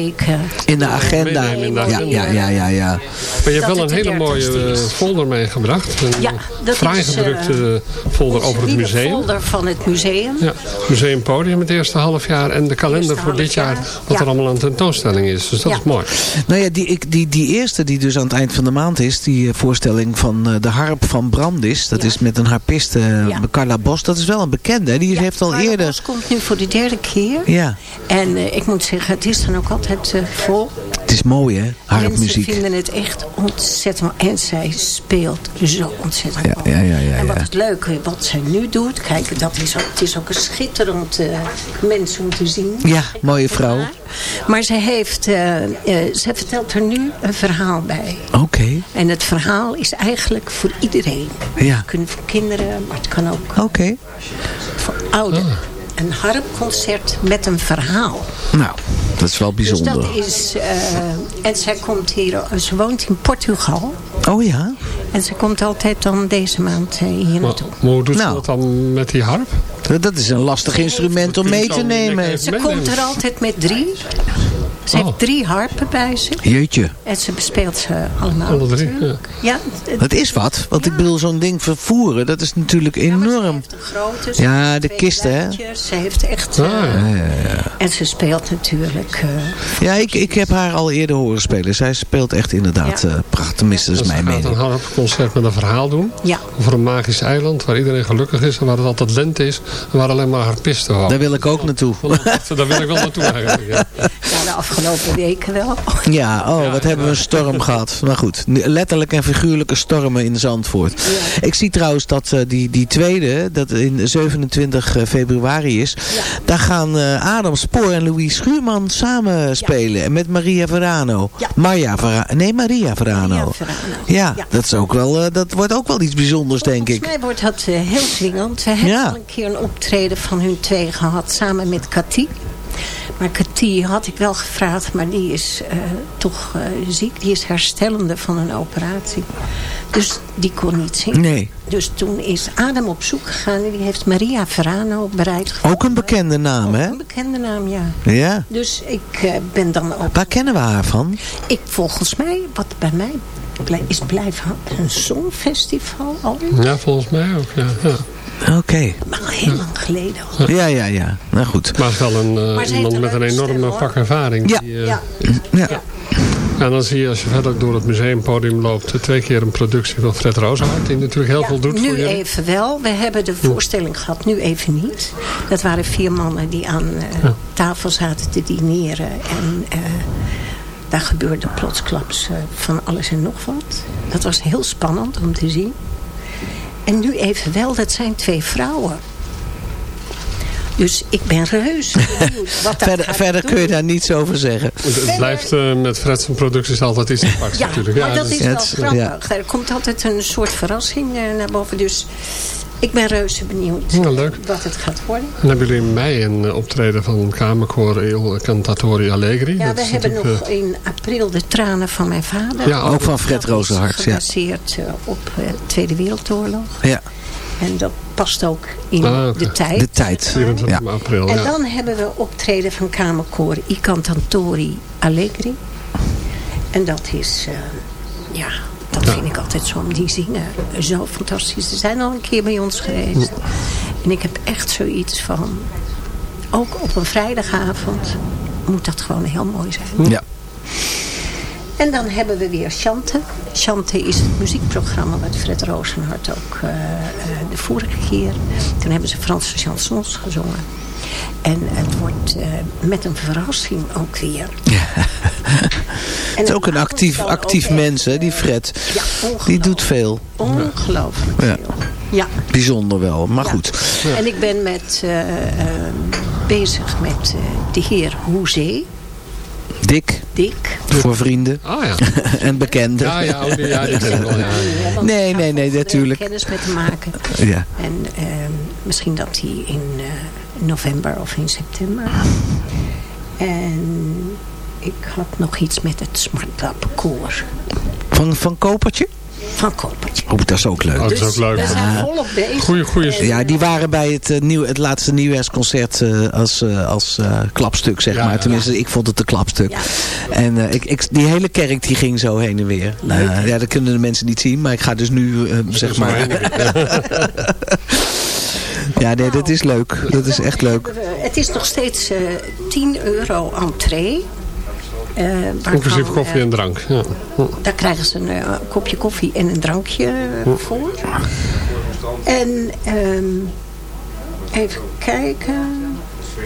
Speaker 6: In de agenda.
Speaker 4: Meenemen in de
Speaker 6: Ja,
Speaker 4: agenda.
Speaker 6: ja, ja, ja. ja.
Speaker 4: Maar je hebt
Speaker 9: dat
Speaker 4: wel een hele mooie
Speaker 9: 30ste is.
Speaker 4: eh, folder meegebracht. Een
Speaker 9: Ja, dat
Speaker 4: fraai
Speaker 9: is, eh,
Speaker 4: gedrukte folder over het museum.
Speaker 9: folder van het museum.
Speaker 4: Ja, museumpodium het eerste half jaar. En de kalender voor dit jaar.
Speaker 9: jaar.
Speaker 4: Wat
Speaker 9: Ja.
Speaker 4: er allemaal aan tentoonstelling is. Dus dat
Speaker 9: Ja.
Speaker 4: is mooi.
Speaker 6: Nou ja, die, ik, die, die eerste die dus aan het eind van de maand is, die eh, voorstelling van eh, de harp van Brandis. Dat
Speaker 9: Ja.
Speaker 6: is met een harpiste, eh,
Speaker 9: Ja.
Speaker 6: Carla Bos. Dat is wel een bekende. Die
Speaker 9: Ja,
Speaker 6: heeft al
Speaker 9: Carla
Speaker 6: eerder...
Speaker 9: Bos komt nu voor de derde keer.
Speaker 6: Ja,
Speaker 9: En ik moet zeggen, het is dan ook altijd eh, vol.
Speaker 6: het is mooi hè,
Speaker 9: Mensen
Speaker 6: harpmuziek.
Speaker 9: vinden het echt ontzettend mooi. En zij speelt zo ontzettend
Speaker 6: Ja,
Speaker 9: mooi.
Speaker 6: ja, ja, ja,
Speaker 9: en wat het leuke, wat zij nu doet. Kijk, dat is ook, het is ook een schitterend eh, mens om te zien.
Speaker 6: Ja, mooie vrouw.
Speaker 9: Maar ze, heeft, eh, eh, ze vertelt er nu een verhaal bij.
Speaker 6: Oké,
Speaker 9: En het verhaal is eigenlijk voor iedereen.
Speaker 6: ja,
Speaker 9: Het kan voor kinderen, maar het kan ook
Speaker 6: oké.
Speaker 9: voor ouderen. Een harpconcert met een verhaal.
Speaker 6: Nou, dat is wel
Speaker 9: Dus
Speaker 6: bijzonder.
Speaker 9: dat is... eh, en zij komt hier... eh, Ze woont in Portugal.
Speaker 6: Oh ja?
Speaker 9: En ze komt altijd dan deze maand eh, hier naartoe.
Speaker 4: maar hoe doet
Speaker 6: Nou.
Speaker 4: ze dat dan met die harp?
Speaker 6: Dat is een lastig instrument om mee te nemen.
Speaker 9: Ze
Speaker 4: meenemen.
Speaker 9: komt er altijd met drie. Ze
Speaker 4: Oh.
Speaker 9: heeft drie harpen bij zich.
Speaker 6: Jeetje,
Speaker 9: En ze bespeelt ze allemaal
Speaker 4: Alle drie,
Speaker 9: natuurlijk. Ja. het-
Speaker 6: dat is wat. Want ik bedoel, zo'n ding vervoeren, dat is natuurlijk
Speaker 9: ja, Ze
Speaker 6: enorm.
Speaker 9: heeft een grote. ze
Speaker 6: Ja,
Speaker 9: heeft
Speaker 6: de kisten, hè?
Speaker 9: Ze heeft echt...
Speaker 4: Ah,
Speaker 9: eh,
Speaker 4: ja.
Speaker 9: En ze speelt natuurlijk... eh,
Speaker 6: Ja, ik, ik heb haar al eerder horen spelen. Zij speelt echt inderdaad
Speaker 9: Ja.
Speaker 6: eh, prachtig. Tenminste, dat is
Speaker 4: Dus ze
Speaker 6: mijn
Speaker 4: gaat een
Speaker 6: mening.
Speaker 4: harpconcert met een verhaal doen.
Speaker 9: ja.
Speaker 4: Over een magisch eiland waar iedereen gelukkig is. En waar het altijd lente is. En waar alleen maar harpisten wonen.
Speaker 6: Daar wil ik ook naartoe.
Speaker 4: Daar wil ik wel naartoe eigenlijk. Ja.
Speaker 9: ja, de afgelopen weken wel.
Speaker 6: Ja, oh, wat hebben we een storm gehad. Maar goed, letterlijk en figuurlijke stormen in Zandvoort. Ik zie trouwens dat eh, die, die tweede, dat in 27 februari is. Daar gaan eh, Adam Spoor en Louis Schuurman samen spelen. En met Maria Verano.
Speaker 9: Ja.
Speaker 6: Maria Verano. Nee, Maria Verano.
Speaker 9: Maria Verano.
Speaker 6: Ja,
Speaker 9: Ja.
Speaker 6: dat, is ook wel, eh, dat wordt ook wel iets bijzonders, denk
Speaker 9: Volgens
Speaker 6: ik.
Speaker 9: mij wordt dat eh, heel dwingend. We hebben
Speaker 6: Ja.
Speaker 9: al een keer een optreden van hun twee gehad samen met Cathy. Maar Cathy had ik wel gevraagd, maar die is eh, toch eh, ziek. Die is herstellende van een operatie. Dus die kon niet zingen.
Speaker 6: Nee,
Speaker 9: Dus toen is Adam op zoek gegaan en die heeft Maria Verano bereid
Speaker 6: ook een bekende naam, hè?
Speaker 9: Een bekende naam, ja.
Speaker 6: Ja.
Speaker 9: Dus ik eh, ben dan ook...
Speaker 6: Waar kennen we haar van?
Speaker 9: Ik volgens mij, wat bij mij is blijven een songfestival al.
Speaker 4: ja, volgens mij ook. Ja, ja.
Speaker 6: Oké.
Speaker 9: Maar al heel lang geleden al.
Speaker 6: Ja, ja, ja. Nou goed.
Speaker 4: Maar het is wel een, eh,
Speaker 9: Maar ze heeft
Speaker 4: iemand
Speaker 9: een
Speaker 4: met een enorme
Speaker 9: stem,
Speaker 4: pak ervaring.
Speaker 6: Ja.
Speaker 4: Die, eh,
Speaker 9: Ja,
Speaker 6: Ja.
Speaker 4: En dan zie je als je verder door het museumpodium loopt... twee keer een productie van Fred Rozenhart... die natuurlijk heel veel doet
Speaker 9: nu
Speaker 4: voor jullie.
Speaker 9: even wel. We hebben de voorstelling gehad, nu even niet. Dat waren vier mannen die aan eh,
Speaker 4: Ja.
Speaker 9: tafel zaten te dineren. En eh, daar gebeurde plotsklaps eh, van alles en nog wat. Dat was heel spannend om te zien. En nu even wel, dat zijn twee vrouwen. Dus ik ben reus wat
Speaker 6: Verder, verder kun je daar niets over zeggen.
Speaker 4: Het, het blijft eh, met Fred zijn producties altijd iets aparts
Speaker 9: Ja,
Speaker 4: natuurlijk.
Speaker 9: maar dat
Speaker 4: dus-
Speaker 9: is wel
Speaker 6: het-
Speaker 9: grappig. Er komt altijd een soort verrassing eh, naar boven. Dus ik ben reuze benieuwd
Speaker 4: Ja, leuk.
Speaker 9: wat het gaat worden.
Speaker 4: En hebben jullie in mei een eh, optreden van Kamerkoor Il Cantatori Allegri?
Speaker 9: Ja,
Speaker 4: Dat
Speaker 9: we hebben nog
Speaker 4: eh,
Speaker 9: in april de tranen van mijn vader.
Speaker 4: Ja,
Speaker 6: Ook van Fred
Speaker 9: Dat is
Speaker 6: Rozenhart. Ja.
Speaker 9: gebaseerd eh, op de Tweede Wereldoorlog.
Speaker 6: ja,
Speaker 9: En dat past ook in
Speaker 4: Ah,
Speaker 9: de tijd.
Speaker 6: de tijd.
Speaker 4: 24
Speaker 6: Ja.
Speaker 4: april,
Speaker 9: En
Speaker 4: ja.
Speaker 9: dan hebben we optreden van Kamerkoor I Cantatori Allegri. En dat is, eh, ja, dat
Speaker 4: Ja.
Speaker 9: vind ik altijd zo. Die zingen zo fantastisch. Ze zijn al een keer bij ons geweest. En ik heb echt zoiets van, ook op een vrijdagavond moet dat gewoon heel mooi zijn.
Speaker 6: Ja.
Speaker 9: En dan hebben we weer Chante. Chante is het muziekprogramma wat Fred Rozenhart ook eh, eh, de vorige keer. Toen hebben ze Franse chansons gezongen. En het wordt eh, met een verrassing ook weer.
Speaker 6: Het is ook een actief, actief mens, hè, die Fred.
Speaker 9: Ja,
Speaker 6: Die doet veel.
Speaker 9: Ongelooflijk
Speaker 6: Ja.
Speaker 9: veel. Ja.
Speaker 6: Bijzonder wel, maar
Speaker 9: Ja.
Speaker 6: goed.
Speaker 9: En ik ben met, eh, eh, bezig met eh, de heer Hoezee.
Speaker 6: Dik,
Speaker 9: Dick.
Speaker 6: voor vrienden
Speaker 4: Ah ja.
Speaker 6: en bekenden.
Speaker 4: Ja, ja, oh, ja. Ja, ja.
Speaker 9: Ja,
Speaker 6: Nee, nee, nee,
Speaker 9: er
Speaker 6: natuurlijk.
Speaker 9: kennis met te maken.
Speaker 6: Ja.
Speaker 9: En ehm, misschien dat hij in november of in september. En ik had nog iets met het Smart Lab koor
Speaker 6: Van, van Kopertje?
Speaker 9: van Kopertje.
Speaker 6: Oh, dat is ook leuk.
Speaker 4: Oh, dat is ook leuk.
Speaker 9: We zijn volop bezig.
Speaker 4: Goeie, goeie
Speaker 6: Ja, die waren bij het, eh, nieuw, het laatste nieuwjaarsconcert eh, als, eh, als eh, klapstuk, zeg
Speaker 4: Ja,
Speaker 6: maar.
Speaker 4: ja.
Speaker 6: Tenminste, ik vond het een klapstuk.
Speaker 9: Ja.
Speaker 6: En eh, ik, ik, die hele kerk die ging zo heen en weer. Ja, dat kunnen de mensen niet zien, maar ik ga dus nu, zeg maar... ja, nee, dat is leuk. Dat is echt leuk.
Speaker 9: we- Het is nog steeds eh 10 euro entree. Eh,
Speaker 4: Inclusief koffie
Speaker 9: eh,
Speaker 4: en drank. Ja.
Speaker 9: Daar krijgen ze een eh, kopje koffie en een drankje eh, voor. En ehm, even kijken.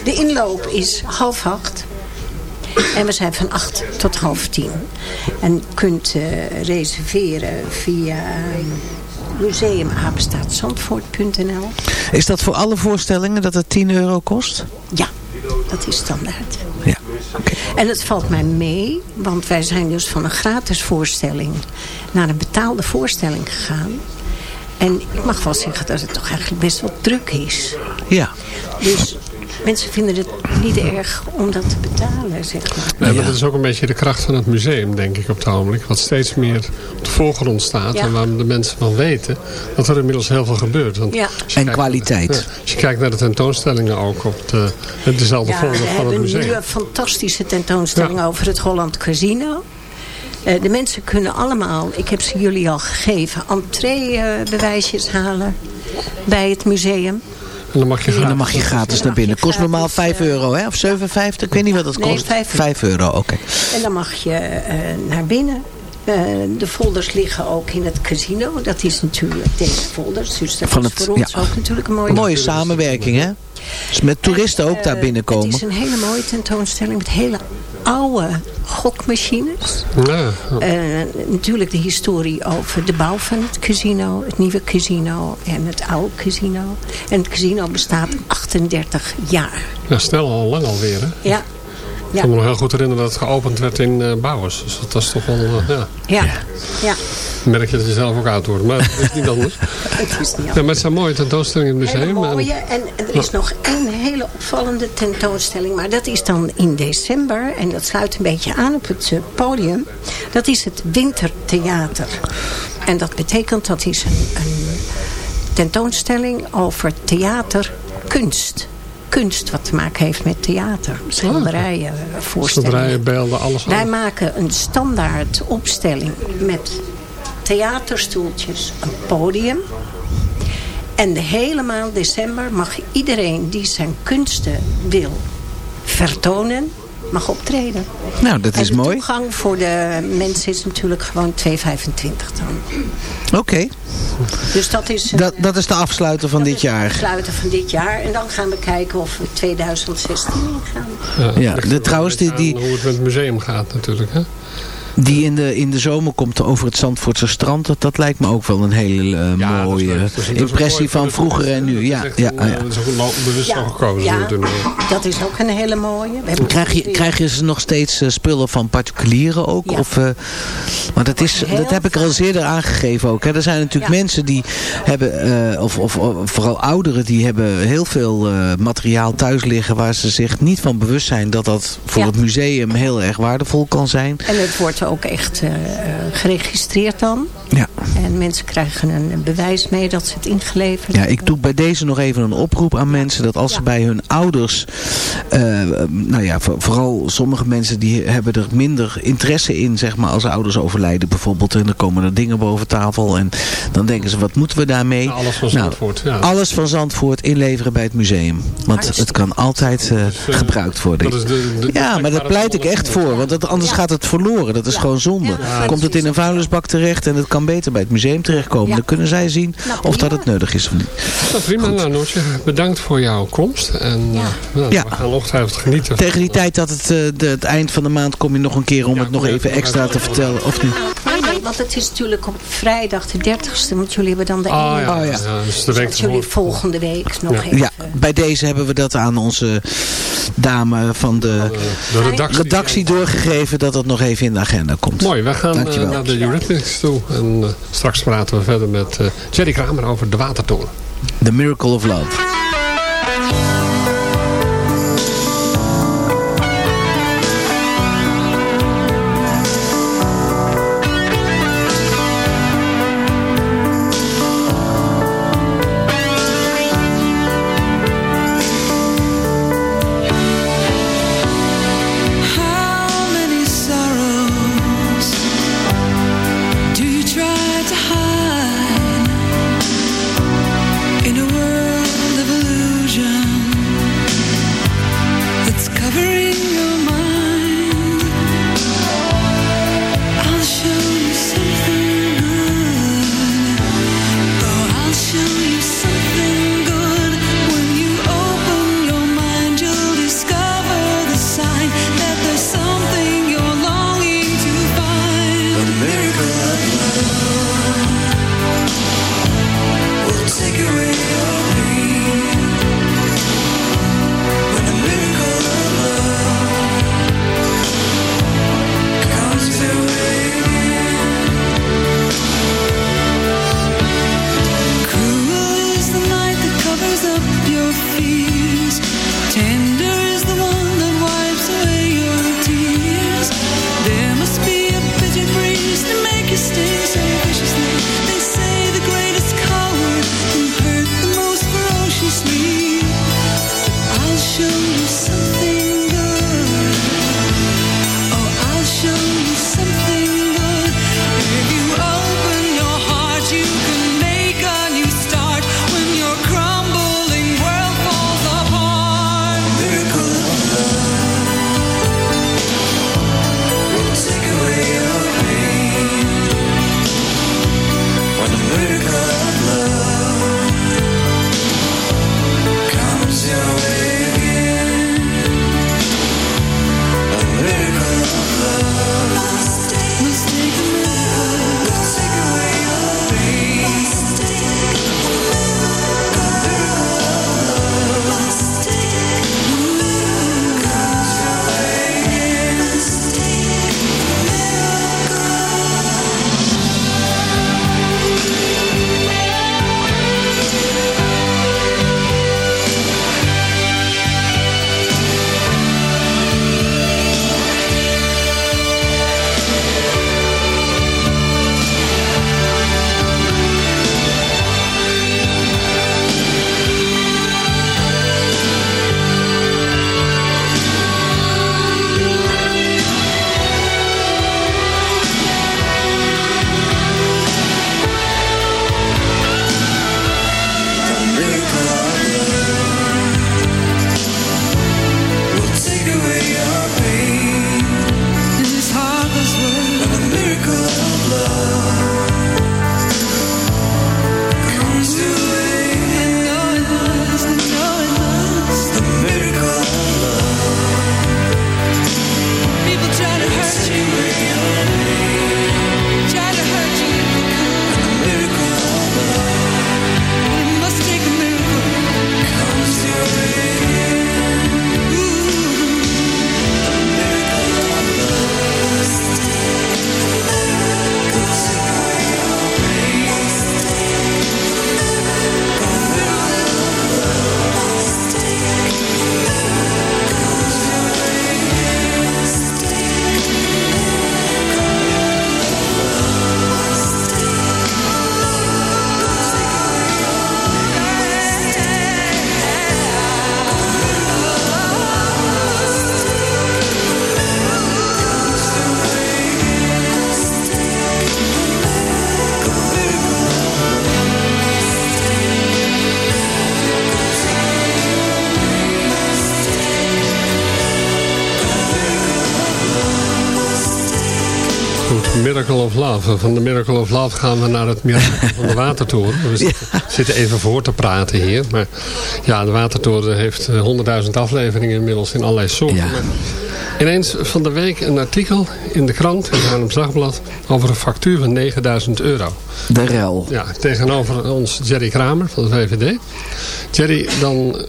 Speaker 9: De inloop is half acht. En we zijn van acht tot half tien. En je kunt eh, reserveren via museumapenstaatzandvoort.nl.
Speaker 6: Is dat voor alle voorstellingen dat het 10 euro kost?
Speaker 9: Ja, dat is standaard.
Speaker 6: Ja.
Speaker 9: En het valt mij mee, want wij zijn dus van een gratis voorstelling naar een betaalde voorstelling gegaan. En ik mag wel zeggen dat het toch eigenlijk best wel druk is.
Speaker 6: Ja.
Speaker 9: Dus mensen vinden het niet erg om dat te betalen, zeg maar.
Speaker 4: Nee, maar dat is ook een beetje de kracht van het museum, denk ik, op het ogenblik. Wat steeds meer op de voorgrond staat.
Speaker 9: Ja.
Speaker 4: En waar de mensen van weten dat er inmiddels heel veel gebeurt. Want
Speaker 6: En
Speaker 4: kijkt-
Speaker 6: kwaliteit.
Speaker 4: Ja, als je kijkt naar de tentoonstellingen ook op de, dezelfde
Speaker 9: we
Speaker 4: van het
Speaker 9: hebben
Speaker 4: museum.
Speaker 9: nu een fantastische tentoonstelling
Speaker 4: Ja.
Speaker 9: over het Holland Casino. Eh, de mensen kunnen allemaal, ik heb ze jullie al gegeven, entreebewijsjes halen bij het museum.
Speaker 4: En dan mag je
Speaker 6: En dan mag je gratis naar binnen. Kost normaal 5 euro, hè? Of 7,50? Ik weet niet wat het
Speaker 9: Nee,
Speaker 6: kost.
Speaker 9: 5 euro.
Speaker 6: 5 euro, oké.
Speaker 9: En dan mag je eh, naar binnen. Eh, de folders liggen ook in het casino. Dat is natuurlijk deze folders. Dus dat
Speaker 6: Van
Speaker 9: is
Speaker 6: het-
Speaker 9: voor ons
Speaker 6: ja.
Speaker 9: ook natuurlijk een mooie...
Speaker 6: Mooie samenwerking, hè? Dus met toeristen ook daar
Speaker 9: Eh,
Speaker 6: binnenkomen.
Speaker 9: Het is een hele mooie tentoonstelling met hele oude gokmachines.
Speaker 4: Ja,
Speaker 9: Eh, natuurlijk de historie over de bouw van het casino, het nieuwe casino en het oude casino. En het casino bestaat 38 jaar.
Speaker 4: ja, snel al lang alweer. Hè?
Speaker 9: Ja,
Speaker 4: Ik kan me nog heel goed herinneren dat het geopend werd in eh Bouwers. Dus dat was toch wel, eh, ja.
Speaker 9: ja, ja.
Speaker 4: Merk je dat je zelf ook oud wordt. Maar dat is niet anders.
Speaker 9: Het is niet
Speaker 4: Ja,
Speaker 9: anders.
Speaker 4: maar het zijn mooie tentoonstellingen in het museum.
Speaker 9: mooie.
Speaker 4: En,
Speaker 9: En er is nog één hele opvallende tentoonstelling. Maar dat is dan in december. En dat sluit een beetje aan op het eh, podium. Dat is het Wintertheater. En dat betekent dat is een, een tentoonstelling over theaterkunst. Kunst wat te maken heeft met theater. Schilderijen, voorstellingen.
Speaker 4: schilderijen, beelden, alles.
Speaker 9: Wij maken een standaard opstelling met theaterstoeltjes, een podium. En de hele maand december mag iedereen die zijn kunsten wil vertonen, mag optreden.
Speaker 6: Nou, dat is
Speaker 9: en de
Speaker 6: mooi.
Speaker 9: toegang voor de mensen is natuurlijk gewoon 2,25 dan.
Speaker 6: Oké,
Speaker 9: Dus dat is... een,
Speaker 6: dat, dat is de afsluiter van dit jaar.
Speaker 9: afsluiten van dit jaar. En dan gaan we kijken of we 2016 ingaan.
Speaker 6: Ja,
Speaker 4: ligt
Speaker 6: de- trouwens, die- die-
Speaker 4: Hoe het met het museum gaat natuurlijk. Hè?
Speaker 6: Die in de, in de zomer komt over het Zandvoortse strand. Dat, dat lijkt me ook wel een hele eh,
Speaker 4: Ja,
Speaker 6: mooie impressie
Speaker 4: mooi
Speaker 6: van
Speaker 4: de
Speaker 6: vroeger en nu. Ja,
Speaker 4: Dat is
Speaker 6: ja,
Speaker 4: een,
Speaker 6: ja.
Speaker 4: Dat is ook bewust
Speaker 9: Ja,
Speaker 4: zo gekozen
Speaker 9: ja. Dat is ook een hele mooie. We hebben
Speaker 6: Krijg je, krijg je ze nog steeds eh, spullen van particulieren ook?
Speaker 9: Ja.
Speaker 6: Of, eh, maar dat, is, dat heb ik al eens eerder aangegeven ook. Hè. Er zijn natuurlijk
Speaker 9: Ja.
Speaker 6: mensen die hebben, eh, of, of, of vooral ouderen, die hebben heel veel eh, materiaal thuis liggen waar ze zich niet van bewust zijn dat dat voor
Speaker 9: Ja.
Speaker 6: het museum heel erg waardevol kan zijn.
Speaker 9: En het wordt ook echt eh, eh, geregistreerd dan.
Speaker 6: Ja.
Speaker 9: En mensen krijgen een, bewijs mee dat ze het ingeleverd
Speaker 6: Ja, ik doe bij deze nog even een oproep aan mensen dat als ze bij hun ouders, eh, nou ja, voor- vooral sommige mensen die hebben er minder interesse in, zeg maar, als ouders overlijden bijvoorbeeld. En dan komen er dingen boven tafel en dan denken ze, wat moeten we daarmee?
Speaker 4: Nou, alles van
Speaker 6: Nou,
Speaker 4: Zandvoort. ja.
Speaker 6: Alles van Zandvoort inleveren bij het museum. Want het kan altijd gebruikt worden.
Speaker 4: dat is de-
Speaker 6: ja, maar dat
Speaker 4: waar
Speaker 6: pleit ik echt voor. Want dat, anders
Speaker 9: Ja.
Speaker 6: gaat het verloren. Dat is
Speaker 9: Ja.
Speaker 6: gewoon zonde.
Speaker 9: Ja,
Speaker 6: Komt het in een vuilnisbak terecht en het kan beter bij het museum terechtkomen.
Speaker 9: Ja.
Speaker 6: Dan kunnen zij zien
Speaker 9: Nou,
Speaker 6: of dat het nodig is of niet.
Speaker 4: Nou, prima, nou, Noortje, bedankt voor jouw komst. En
Speaker 9: Ja.
Speaker 4: eh, nou, we gaan ongetwijfeld genieten.
Speaker 6: Tegen die tijd dat het, eh, de, het eind van de maand kom je nog een keer om
Speaker 4: Ja,
Speaker 6: het nog even extra te vertellen. Of niet?
Speaker 9: Want het is natuurlijk op vrijdag de 30ste. Want jullie hebben dan de
Speaker 4: Oh
Speaker 9: ene.
Speaker 4: ja,
Speaker 6: Oh, ja.
Speaker 4: ja, dus de
Speaker 9: Dus
Speaker 4: week
Speaker 9: dat jullie volgende week nog
Speaker 4: Ja.
Speaker 9: even...
Speaker 6: Ja, bij deze hebben we dat aan onze dame van de
Speaker 4: De, de redactie.
Speaker 6: redactie doorgegeven dat het nog even in de agenda komt.
Speaker 4: Mooi, we gaan eh,
Speaker 6: Dankjewel.
Speaker 4: naar de Eurythmics toe. En eh, straks praten we verder met eh Jerry Kramer over de Watertoren.
Speaker 6: The Miracle of Love.
Speaker 4: Love. Van de Miracle of Love gaan we naar het Miracle van de Watertoren. We zitten, zitten even voor te praten hier. Maar ja, de Watertoren heeft eh, honderdduizend afleveringen inmiddels in allerlei soorten. Ineens van de week een artikel in de krant, in het Haarlems Dagblad, over een factuur van 9000 euro.
Speaker 6: De rel.
Speaker 4: Ja, tegenover ons Jerry Kramer van de VVD. Jerry, dan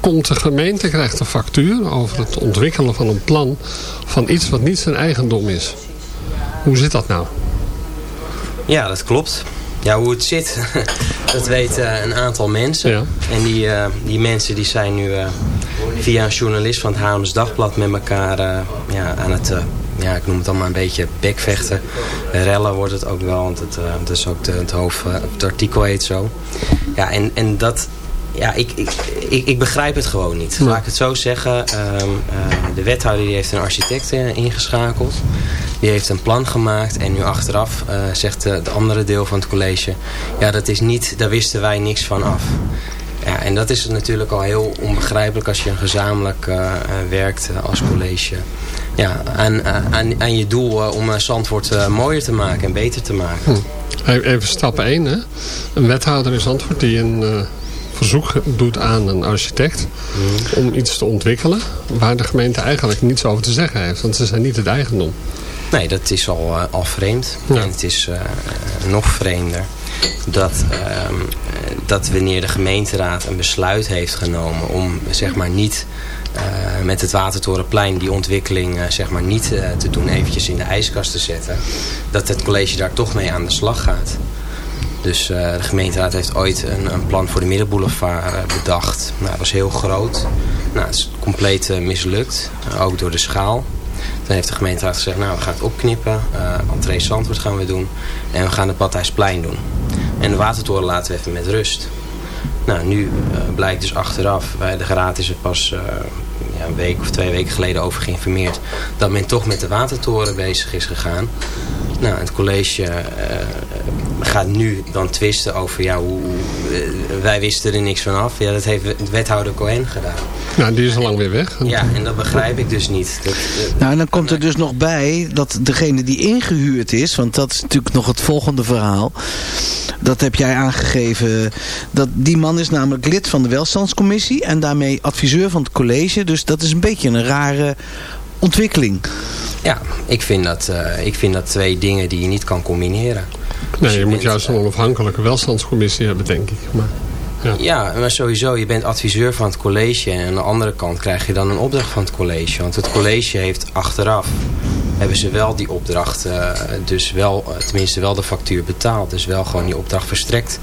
Speaker 4: komt de gemeente, krijgt een factuur over het ontwikkelen van een plan van iets wat niet zijn eigendom is. Hoe zit dat nou?
Speaker 10: Ja, dat klopt. Ja, hoe het zit, dat weten een aantal mensen.
Speaker 4: Ja.
Speaker 10: En die, eh, die mensen die zijn nu eh, via een journalist van het Haarlems Dagblad met elkaar eh, ja, aan het, eh, ja, ik noem het allemaal een beetje bekvechten. Rellen wordt het ook wel, want het, eh, dat is ook de, het hoofd, eh, het artikel heet zo. Ja, en, en dat, ja, ik, ik, ik, ik begrijp het gewoon niet. Laat ik het zo zeggen. Ehm, eh, de wethouder die heeft een architect eh, ingeschakeld. Die heeft een plan gemaakt. En nu achteraf eh, zegt de, de andere deel van het college... Ja, dat is niet, daar wisten wij niks van af. Ja, en dat is natuurlijk al heel onbegrijpelijk als je gezamenlijk eh, eh, werkt eh, als college. Ja, aan, eh, aan, aan je doel eh, om eh, Zandvoort eh, mooier te maken en beter te maken.
Speaker 4: Even stap 1. Hè. Een wethouder in Zandvoort die een eh, verzoek doet aan een architect... om iets te ontwikkelen waar de gemeente eigenlijk niets over te zeggen heeft. Want ze zijn niet het eigendom.
Speaker 10: Nee, dat is al, eh, al vreemd.
Speaker 4: Ja.
Speaker 10: En het is eh, nog vreemder dat, ehm, dat wanneer de gemeenteraad een besluit heeft genomen om zeg maar niet eh, met het Watertorenplein die ontwikkeling zeg maar niet te doen, eventjes in de ijskast te zetten, dat het college daar toch mee aan de slag gaat. Dus de gemeenteraad heeft ooit een, een plan voor de Middenboulevard bedacht. Nou, dat was heel groot. Nou, het is compleet mislukt, ook door de schaal. Toen heeft de gemeenteraad gezegd, nou we gaan het opknippen. Uh, Entree gaan we doen. En we gaan het Badhuisplein doen. En de watertoren laten we even met rust. Nou, nu eh, blijkt dus achteraf, bij de raad is er pas eh, ja, een week of twee weken geleden over geïnformeerd, dat men toch met de watertoren bezig is gegaan. Nou, het college eh, gaat nu dan twisten over, ja, hoe, eh, wij wisten er niks van af. Ja, dat heeft wethouder Cohen gedaan.
Speaker 4: Nou, die is al lang weer weg.
Speaker 10: Ja, en dat begrijp ik dus niet. Dat,
Speaker 6: Nou, en dan komt er dus nog bij dat degene die ingehuurd is, want dat is natuurlijk nog het volgende verhaal. Dat heb jij aangegeven. Dat die man is namelijk lid van de welstandscommissie en daarmee adviseur van het college. Dus dat is een beetje een rare ontwikkeling.
Speaker 10: Ja, ik vind, dat, eh, ik vind dat twee dingen die je niet kan combineren.
Speaker 4: Nee, je moet juist een onafhankelijke welstandscommissie hebben, denk ik. Maar, ja.
Speaker 10: Ja, maar sowieso, je bent adviseur van het college. En aan de andere kant krijg je dan een opdracht van het college. Want het college heeft achteraf, hebben ze wel die opdracht, eh, dus wel, eh, tenminste wel de factuur betaald. Dus wel gewoon die opdracht verstrekt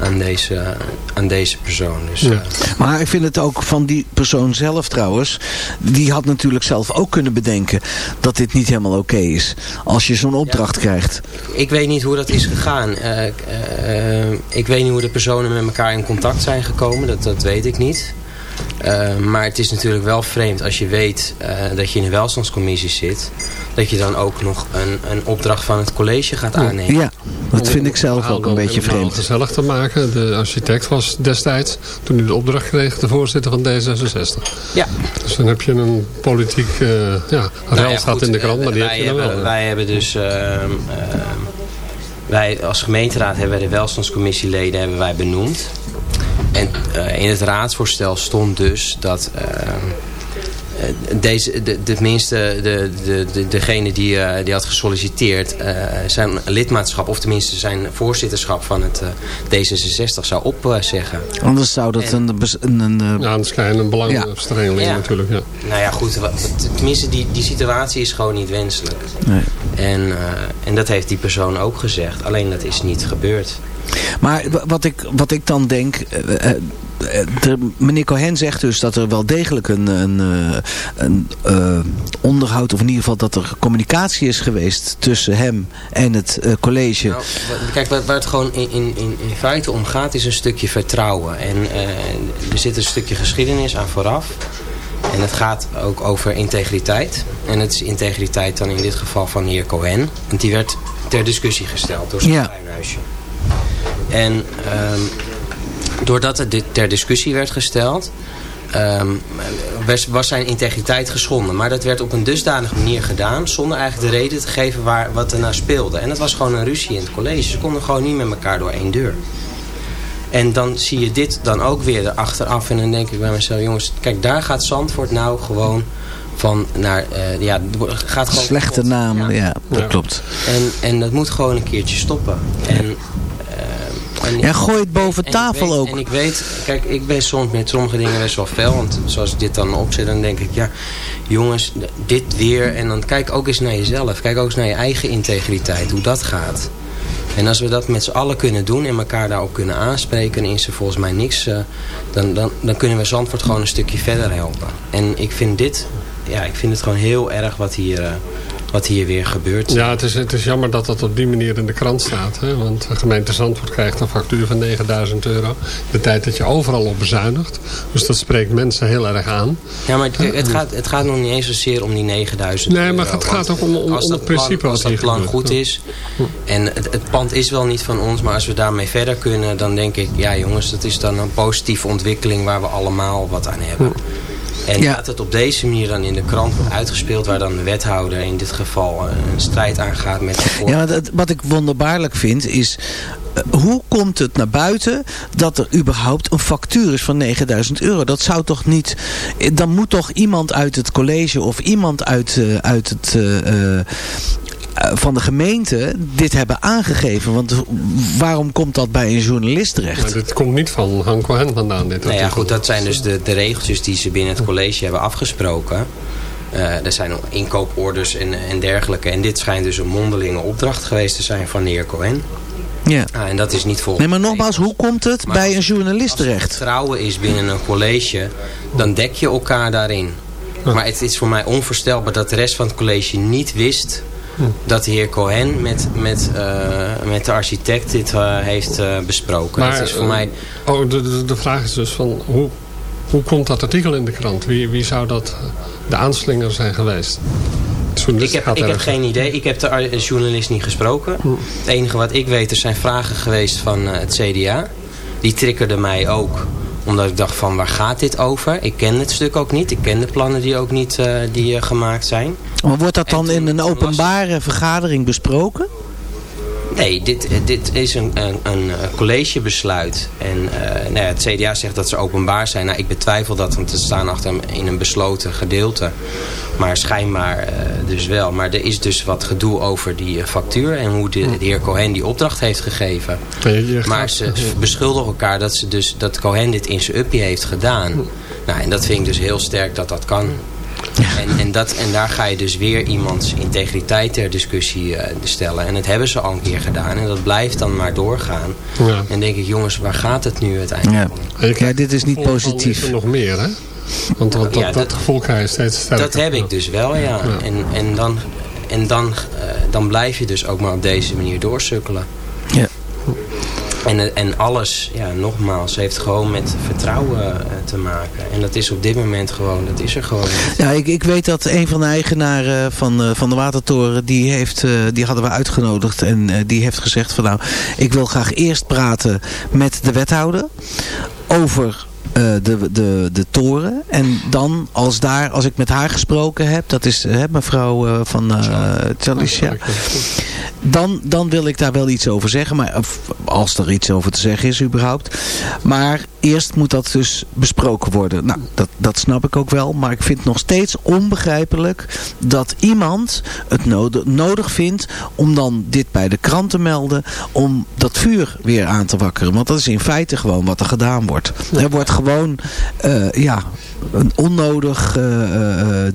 Speaker 10: aan deze, aan deze persoon. Dus, eh,
Speaker 6: Maar ik vind het ook van die persoon zelf trouwens. Die had natuurlijk zelf ook kunnen bedenken dat dit niet helemaal oké is. Als je zo'n opdracht krijgt.
Speaker 10: Ik weet niet hoe dat is gegaan. Ik weet niet hoe de personen met elkaar in contact zijn gekomen. Dat, dat weet ik niet. Eh, maar het is natuurlijk wel vreemd als je weet eh, dat je in een welstandscommissie zit. Dat je dan ook nog een, een opdracht van het college gaat aannemen.
Speaker 6: Ja, dat vind ik zelf ook een beetje
Speaker 4: Om het
Speaker 6: vreemd.
Speaker 4: gezellig te maken. De architect was destijds, toen hij de opdracht kreeg, de voorzitter van D66.
Speaker 10: Ja.
Speaker 4: Dus dan heb je een politiek uh, ja,
Speaker 10: Nou
Speaker 4: rel
Speaker 10: ja,
Speaker 4: staat in de krant, maar die heb je dan
Speaker 10: hebben,
Speaker 4: wel.
Speaker 10: Wij hebben dus... ehm, ehm, wij als gemeenteraad hebben wij de welstandscommissieleden hebben wij benoemd. En eh, in het raadsvoorstel stond dus dat... ehm, eh, deze, de, tenminste, de, de, de, degene die, eh, die had gesolliciteerd, eh, zijn lidmaatschap, of tenminste zijn voorzitterschap van het eh, D66 zou opzeggen.
Speaker 6: Anders zou dat een... een, een eh,
Speaker 4: Ja, anders krijg je een belangenverstrengeling
Speaker 10: Ja.
Speaker 4: natuurlijk. Ja.
Speaker 10: Nou ja, goed, tenminste, die, die situatie is gewoon niet wenselijk.
Speaker 6: Nee.
Speaker 10: En, eh, en dat heeft die persoon ook gezegd, alleen dat is niet gebeurd.
Speaker 6: Maar wa- wat ik, wat ik dan denk... eh, eh, eh, de, meneer Cohen zegt dus dat er wel degelijk een, een, een onderhoud... of in ieder geval dat er communicatie is geweest tussen hem en het college.
Speaker 10: Nou, kijk, waar, waar het gewoon in, in, in feite om gaat is een stukje vertrouwen. En er zit een stukje geschiedenis aan vooraf. En het gaat ook over integriteit. En het is integriteit dan in dit geval van de heer Cohen. Want die werd ter discussie gesteld door zijn
Speaker 6: Ja.
Speaker 10: En ehm, doordat het dit ter discussie werd gesteld... ehm, was, was zijn integriteit geschonden. Maar dat werd op een dusdanige manier gedaan... zonder eigenlijk de reden te geven waar, wat er nou speelde. En dat was gewoon een ruzie in het college. Ze konden gewoon niet met elkaar door één deur. En dan zie je dit dan ook weer achteraf. En dan denk ik bij mezelf, jongens, kijk, daar gaat Zandvoort nou gewoon van naar, uh, ja, gaat gewoon...
Speaker 6: Slechte naam, ja. dat klopt.
Speaker 10: En, en dat moet gewoon een keertje stoppen. En,
Speaker 6: uh, en ja, gooi het boven tafel
Speaker 10: weet,
Speaker 6: ook.
Speaker 10: En ik weet, kijk, ik ben soms met sommige dingen best wel fel. Want zoals ik dit dan opzet, dan denk ik, ja, jongens, dit weer. En dan kijk ook eens naar jezelf. Kijk ook eens naar je eigen integriteit, hoe dat gaat. En als we dat met z'n allen kunnen doen en elkaar daarop kunnen aanspreken... dan is er volgens mij niks... Uh, dan, dan, dan kunnen we Zandvoort gewoon een stukje verder helpen. En ik vind dit... Ja, ik vind het gewoon heel erg wat hier... Uh, wat hier weer gebeurt.
Speaker 4: Ja, het is, het is jammer dat dat op die manier in de krant staat. Hè? Want de gemeente Zandvoort krijgt een factuur van 9000 euro. De tijd dat je overal op bezuinigt. Dus dat spreekt mensen heel erg aan.
Speaker 10: Ja, maar het, het gaat, het gaat nog niet eens zozeer om die 9000
Speaker 4: nee, maar het gaat ook om, om, om het principe
Speaker 10: plan, Als dat plan goed is. En het, het pand is wel niet van ons. Maar als we daarmee verder kunnen. Dan denk ik, ja jongens, dat is dan een positieve ontwikkeling. Waar we allemaal wat aan hebben. En ja. dat het op deze manier dan in de krant wordt uitgespeeld... waar dan de wethouder in dit geval een strijd aangaat met... De
Speaker 6: ja, wat, wat ik wonderbaarlijk vind is... Uh, hoe komt het naar buiten dat er überhaupt een factuur is van 9000 euro? Dat zou toch niet... Dan moet toch iemand uit het college of iemand uit, uh, uit het... Uh, van de gemeente dit hebben aangegeven. Want waarom komt dat bij een journalist terecht?
Speaker 4: Maar dit komt niet van Han Cohen vandaan. Dit
Speaker 10: nou ja, goed, dat zijn dus de, de regeltjes die ze binnen het college hebben afgesproken. Uh, er zijn inkooporders en, en dergelijke. En dit schijnt dus een mondelinge opdracht geweest te zijn van de heer Cohen.
Speaker 6: Ja.
Speaker 10: Ah, en dat is niet volgens
Speaker 6: Nee, maar nogmaals, hoe komt het bij een journalist terecht? Als
Speaker 10: het vertrouwen is binnen een college, dan dek je elkaar daarin. Maar het is voor mij onvoorstelbaar dat de rest van het college niet wist dat de heer Cohen met, met, uh, met de architect dit uh, heeft uh, besproken.
Speaker 4: Maar,
Speaker 10: dat is voor mij...
Speaker 4: Oh, de, de, de vraag is dus van hoe, hoe komt dat artikel in de krant? Wie, wie zou dat de aanslinger zijn geweest?
Speaker 10: Ik heb, ik heb geen idee. Ik heb de journalist niet gesproken. Hm. Het enige wat ik weet, er zijn vragen geweest van het CDA. Die triggerden mij ook omdat ik dacht van waar gaat dit over? Ik ken het stuk ook niet. Ik ken de plannen die ook niet uh, die, uh, gemaakt zijn.
Speaker 6: Maar wordt dat dan in een openbare vergadering besproken?
Speaker 10: Nee, dit, dit is een, een, een collegebesluit. En uh, nou ja, het CDA zegt dat ze openbaar zijn. Nou, ik betwijfel dat, want ze staan achter in een besloten gedeelte. Maar schijnbaar uh, dus wel. Maar er is dus wat gedoe over die factuur. En hoe de, de heer Cohen die opdracht heeft gegeven. Maar ze beschuldigen elkaar dat, ze dus, dat Cohen dit in zijn uppie heeft gedaan. Nou, en dat vind ik dus heel sterk dat dat kan. En, en, dat, en daar ga je dus weer iemands integriteit ter discussie uh, stellen. En dat hebben ze al een keer gedaan. En dat blijft dan maar doorgaan. Ja. En denk ik, jongens, waar gaat het nu uiteindelijk
Speaker 6: ja. ja, dit is niet positief.
Speaker 4: Is er nog meer, hè? Want dat, dat, ja, dat, dat gevoel krijg je steeds sterker.
Speaker 10: Dat heb ik dus wel, ja. En, en, dan, en dan, uh, dan blijf je dus ook maar op deze manier doorsukkelen. En, en alles, ja, nogmaals, heeft gewoon met vertrouwen uh, te maken. En dat is op dit moment gewoon, dat is er gewoon niet.
Speaker 6: Ja, ik, ik weet dat een van de eigenaren van, uh, van de Watertoren, die, heeft, uh, die hadden we uitgenodigd. En die heeft gezegd van nou, ik wil graag eerst praten met de wethouder over uh, de, de, de toren. En dan, als, daar, als ik met haar gesproken heb, dat is uh, mevrouw uh, van Chalicia. Dan, dan wil ik daar wel iets over zeggen. Maar, als er iets over te zeggen is überhaupt. Maar eerst moet dat dus besproken worden. Nou, dat, dat snap ik ook wel. Maar ik vind het nog steeds onbegrijpelijk dat iemand het nodig, nodig vindt om dan dit bij de krant te melden. Om dat vuur weer aan te wakkeren. Want dat is in feite gewoon wat er gedaan wordt. Er wordt gewoon uh, ja, een onnodig uh,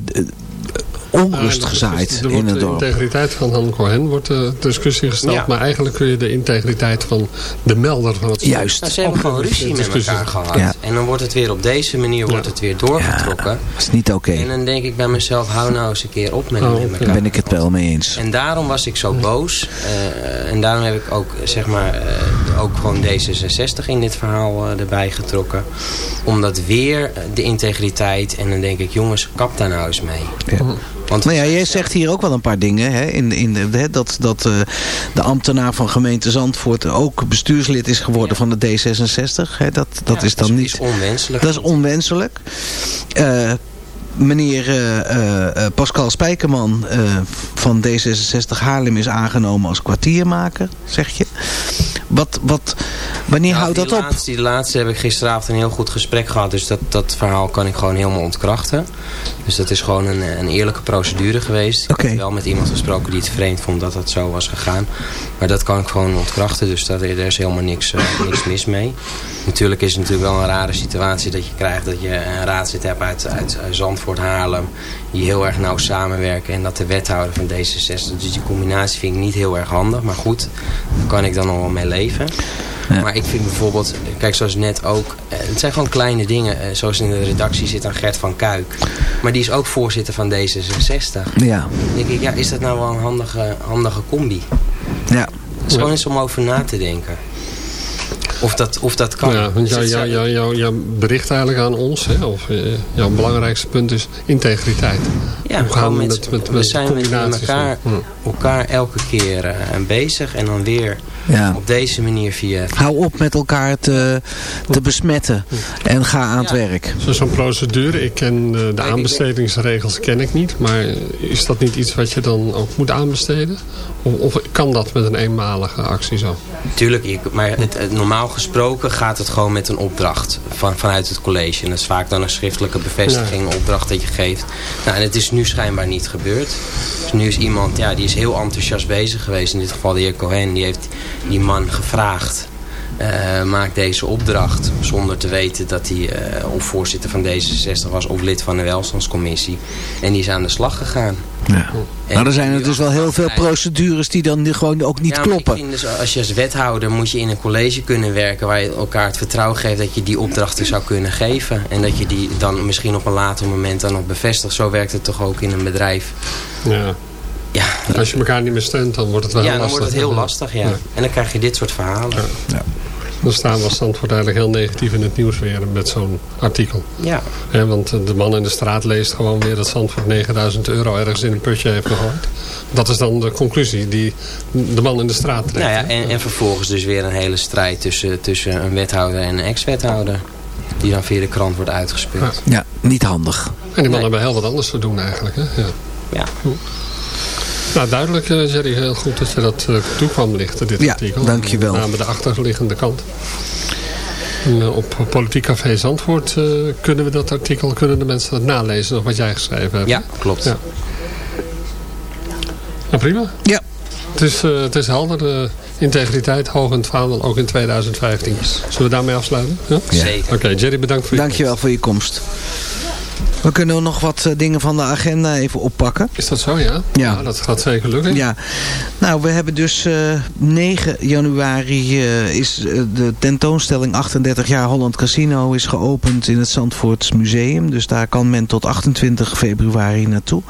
Speaker 6: onrust gezaaid
Speaker 4: er
Speaker 6: in het dorp.
Speaker 4: De integriteit van Han Cohen wordt de discussie gesteld. Ja. Maar eigenlijk kun je de integriteit van de melder van het
Speaker 6: Juist.
Speaker 10: Nou, ze hebben gewoon ruzie met elkaar gehad. Ja. En dan wordt het weer op deze manier wordt het weer doorgetrokken.
Speaker 6: dat is niet oké. Okay.
Speaker 10: En dan denk ik bij mezelf, hou nou eens een keer op met,
Speaker 6: oh,
Speaker 10: met elkaar.
Speaker 6: Daar ben ik het wel mee eens.
Speaker 10: En daarom was ik zo boos. Uh, en daarom heb ik ook, zeg maar, uh, ook gewoon D66 in dit verhaal uh, erbij getrokken. Omdat weer de integriteit. En dan denk ik, jongens, kap daar nou eens mee.
Speaker 6: Ja.
Speaker 10: Want
Speaker 6: nou ja, jij zegt hier ook wel een paar dingen. Hè, in, in de, hè, dat dat uh, de ambtenaar van gemeente Zandvoort ook bestuurslid is geworden van de D66. Hè, dat dat
Speaker 10: ja,
Speaker 6: is dan
Speaker 10: dat
Speaker 6: niet...
Speaker 10: is onwenselijk.
Speaker 6: Dat is onwenselijk. Uh, meneer uh, uh, Pascal Spijkerman van D66 Haarlem is aangenomen als kwartiermaker, zeg je. Wat, wat, wanneer
Speaker 10: nou,
Speaker 6: houdt dat
Speaker 10: laatste,
Speaker 6: op?
Speaker 10: Die laatste heb ik gisteravond een heel goed gesprek gehad. Dus dat, dat verhaal kan ik gewoon helemaal ontkrachten. Dus dat is gewoon een, een eerlijke procedure geweest.
Speaker 6: Okay.
Speaker 10: Ik heb wel met iemand gesproken die het vreemd vond dat dat zo was gegaan. Maar dat kan ik gewoon ontkrachten. Dus dat, er is helemaal niks, uh, niks mis mee. Natuurlijk is het natuurlijk wel een rare situatie dat je krijgt dat je een raadslid hebt uit, uit Zandvoort, Haarlem. Die heel erg nauw samenwerken. En dat de wethouder van D66. Dus die combinatie vind ik niet heel erg handig. Maar goed, daar kan ik dan nog wel mee leven. Ja. Maar ik vind bijvoorbeeld, kijk zoals net ook, het zijn gewoon kleine dingen. Zoals in de redactie zit aan Gert van Kuik. Maar die is ook voorzitter van D66.
Speaker 6: Ja.
Speaker 10: Dan denk ik, ja, is dat nou wel een handige, handige combi?
Speaker 6: Ja.
Speaker 10: Het is gewoon eens om over na te denken. Of dat, of dat kan.
Speaker 4: Ja, want jou, jou, jou, jou, jou bericht eigenlijk aan ons, hè, of uh, jouw belangrijkste punt is integriteit.
Speaker 10: Ja,
Speaker 4: Hoe gaan we
Speaker 10: met,
Speaker 4: met, met,
Speaker 10: we zijn met elkaar, elkaar elke keer uh, bezig en dan weer
Speaker 6: ja.
Speaker 10: op deze manier via...
Speaker 6: Hou op met elkaar te, te besmetten en ga aan het werk.
Speaker 4: Zo'n procedure, ik ken de, de aanbestedingsregels ken ik niet. Maar is dat niet iets wat je dan ook moet aanbesteden? Of, of kan dat met een eenmalige actie zo?
Speaker 10: Tuurlijk, ik, maar het, het, normaal gesproken gaat het gewoon met een opdracht van, vanuit het college. En dat is vaak dan een schriftelijke bevestiging, een opdracht dat je geeft. Nou, en het is nu schijnbaar niet gebeurd. Dus nu is iemand, ja, die is heel enthousiast bezig geweest. In dit geval de heer Cohen, die heeft die man gevraagd. Uh, maak deze opdracht zonder te weten dat hij uh, of voorzitter van D66 was of lid van de welstandscommissie. En die is aan de slag gegaan.
Speaker 6: Ja. Nou, er zijn er dus wel heel veel procedures die dan gewoon ook niet
Speaker 10: ja,
Speaker 6: kloppen.
Speaker 10: Ik vind dus, als je als wethouder moet je in een college kunnen werken waar je elkaar het vertrouwen geeft dat je die opdrachten zou kunnen geven. En dat je die dan misschien op een later moment dan nog bevestigt. Zo werkt het toch ook in een bedrijf.
Speaker 4: Ja.
Speaker 10: Ja,
Speaker 4: als je elkaar niet meer steunt, dan wordt het wel
Speaker 10: ja,
Speaker 4: heel
Speaker 10: dan
Speaker 4: lastig.
Speaker 10: wordt het heel lastig, ja. ja. En dan krijg je dit soort verhalen.
Speaker 4: Ja.
Speaker 6: Ja.
Speaker 4: Dan staan we Zandvoort eigenlijk heel negatief in het nieuws weer met zo'n artikel.
Speaker 10: Ja.
Speaker 4: ja. Want de man in de straat leest gewoon weer dat Zandvoort 9000 euro ergens in een putje heeft gegooid. Dat is dan de conclusie die de man in de straat trekt.
Speaker 10: Nou ja, en, en vervolgens dus weer een hele strijd tussen, tussen een wethouder en een ex-wethouder. Die dan via de krant wordt uitgespeeld.
Speaker 6: Ja, ja niet handig.
Speaker 4: En die mannen nee. hebben heel wat anders te doen eigenlijk. Hè? Ja.
Speaker 10: ja.
Speaker 4: Nou, duidelijk, uh, Jerry, heel goed dat je dat uh, toe kwam lichten, dit
Speaker 6: ja,
Speaker 4: artikel.
Speaker 6: dankjewel.
Speaker 4: Aan de achterliggende kant. En, uh, op Politiek Café Zandvoort kunnen we dat artikel, kunnen de mensen dat nalezen, nog wat jij geschreven hebt.
Speaker 10: Ja, klopt.
Speaker 4: Ja. Nou, prima.
Speaker 6: Ja.
Speaker 4: Het is, het is helder, integriteit hoog in het vaandel, ook in 2015. Zullen we daarmee afsluiten?
Speaker 6: Ja?
Speaker 10: Zeker.
Speaker 4: Oké, okay, Jerry, bedankt voor je
Speaker 6: Dankjewel
Speaker 4: komst.
Speaker 6: voor je komst. We kunnen nog wat uh, dingen van de agenda even oppakken.
Speaker 4: Is dat zo, ja?
Speaker 6: Ja.
Speaker 4: ja dat gaat zeker lukken.
Speaker 6: Ja. Nou, we hebben dus uh, 9 januari uh, is de tentoonstelling 38 jaar Holland Casino is geopend in het Zandvoorts Museum. Dus daar kan men tot 28 februari naartoe.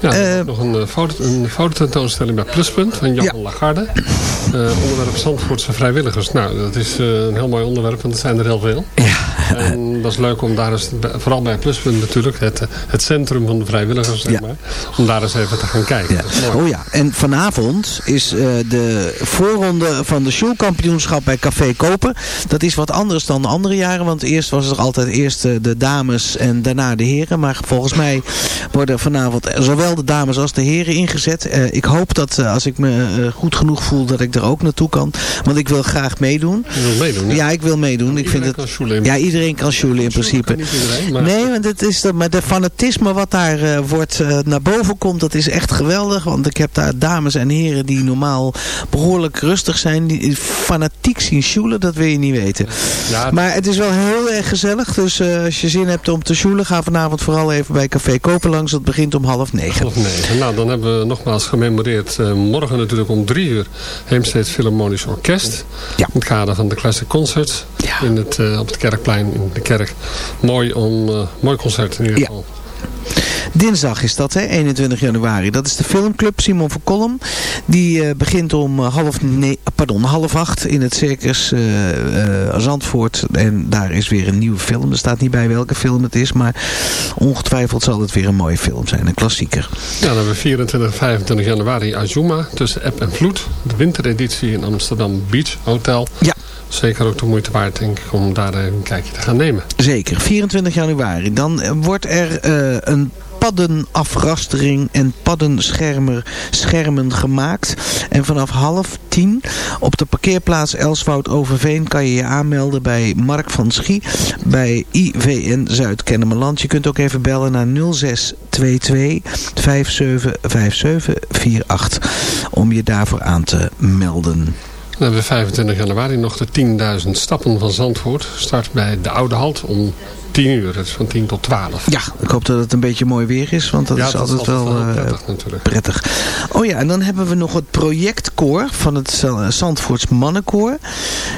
Speaker 4: Ja, nog een, foto, een fototentoonstelling bij Pluspunt van Jan ja. Lagarde. Onderwerp Zandvoortse vrijwilligers. Nou, dat is een heel mooi onderwerp, want er zijn er heel veel.
Speaker 6: Ja.
Speaker 4: En dat is leuk om daar eens, vooral bij Pluspunt natuurlijk, het, het centrum van de vrijwilligers, zeg maar, om daar eens even te gaan kijken.
Speaker 6: Ja. Oh ja, en vanavond is uh, de voorronde van de Sjoelkampioenschap bij Café Kopen. Dat is wat anders dan de andere jaren, want eerst was er altijd eerst de dames en daarna de heren. Maar volgens mij worden vanavond zowel de dames als de heren ingezet. Uh, ik hoop dat uh, als ik me goed genoeg voel dat ik er ook naartoe kan. Want ik wil graag meedoen.
Speaker 4: Je wil meedoen?
Speaker 6: Ja, ja ik wil meedoen. Ik vind het, ja, iedereen kan sjoelen in principe.
Speaker 4: Iedereen, maar...
Speaker 6: Nee, want het is de, maar de fanatisme wat daar wordt naar boven komt, dat is echt geweldig. Want ik heb daar dames en heren die normaal behoorlijk rustig zijn. Die fanatiek zien sjoelen, dat wil je niet weten. Ja, maar het is wel heel erg gezellig. Dus als je zin hebt om te sjoelen, ga vanavond vooral even bij Café Kopen langs. Dat begint om half negen.
Speaker 4: Half negen. Nou, dan hebben we nogmaals gememoreerd morgen natuurlijk om drie uur Heemsteeds Philharmonisch Orkest.
Speaker 6: Ja.
Speaker 4: In het kader van de Classic Concerts.
Speaker 6: Ja.
Speaker 4: In het, op het Kerkplein in de kerk. Mooi, om, uh, mooi concert in ieder geval.
Speaker 6: Dinsdag is dat, hè? 21 januari. Dat is de filmclub Simon van Kolm. Die uh, begint om half, nee, pardon, half acht in het Circus Zandvoort. En daar is weer een nieuwe film. Er staat niet bij welke film het is, maar ongetwijfeld zal het weer een mooie film zijn. Een klassieker.
Speaker 4: Ja, dan hebben we 24 en 25 januari Azuma tussen App en Vloed. De wintereditie in Amsterdam Beach Hotel.
Speaker 6: Ja.
Speaker 4: Zeker ook de moeite waard, denk ik, om daar een kijkje te gaan nemen.
Speaker 6: Zeker, 24 januari. Dan wordt er uh, een paddenafrastering en paddenschermen schermen gemaakt. En vanaf half tien op de parkeerplaats Elswoud Overveen kan je je aanmelden bij Mark van Schie bij IVN Zuid-Kennemerland. Je kunt ook even bellen naar 0622 575748 om je daarvoor aan te melden.
Speaker 4: Dan hebben we 25 januari nog de 10.000 stappen van Zandvoort. Start bij de Oude Halt om 10 uur. Dat is van 10 tot 12.
Speaker 6: Ja, ik hoop dat het een beetje mooi weer is. Want dat is altijd, is altijd, wel, wel prettig, prettig, Oh ja, en dan hebben we nog het projectkoor van het Zandvoorts Mannenkoor.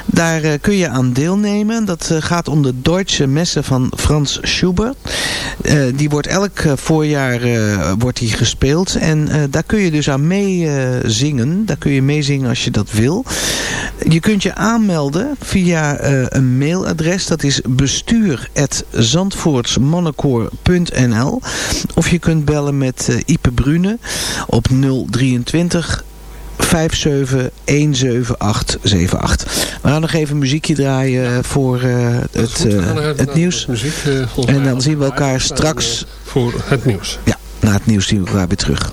Speaker 6: Daar uh, kun je aan deelnemen. Dat uh, gaat om de Deutsche Messe van Frans Schubert. die wordt elk voorjaar wordt die gespeeld. En daar kun je dus aan meezingen. daar kun je meezingen als je dat wil. Je kunt je aanmelden via een mailadres. Dat is bestuur@ zandvoortsmannenkoor.nl Of je kunt bellen met uh, Ipe Brune op 023 5717878. We gaan nog even een muziekje draaien voor uh, het, het nieuws.
Speaker 4: Muziek,
Speaker 6: en dan zien we elkaar straks...
Speaker 4: Voor het nieuws.
Speaker 6: Ja, na het nieuws zien we elkaar weer terug.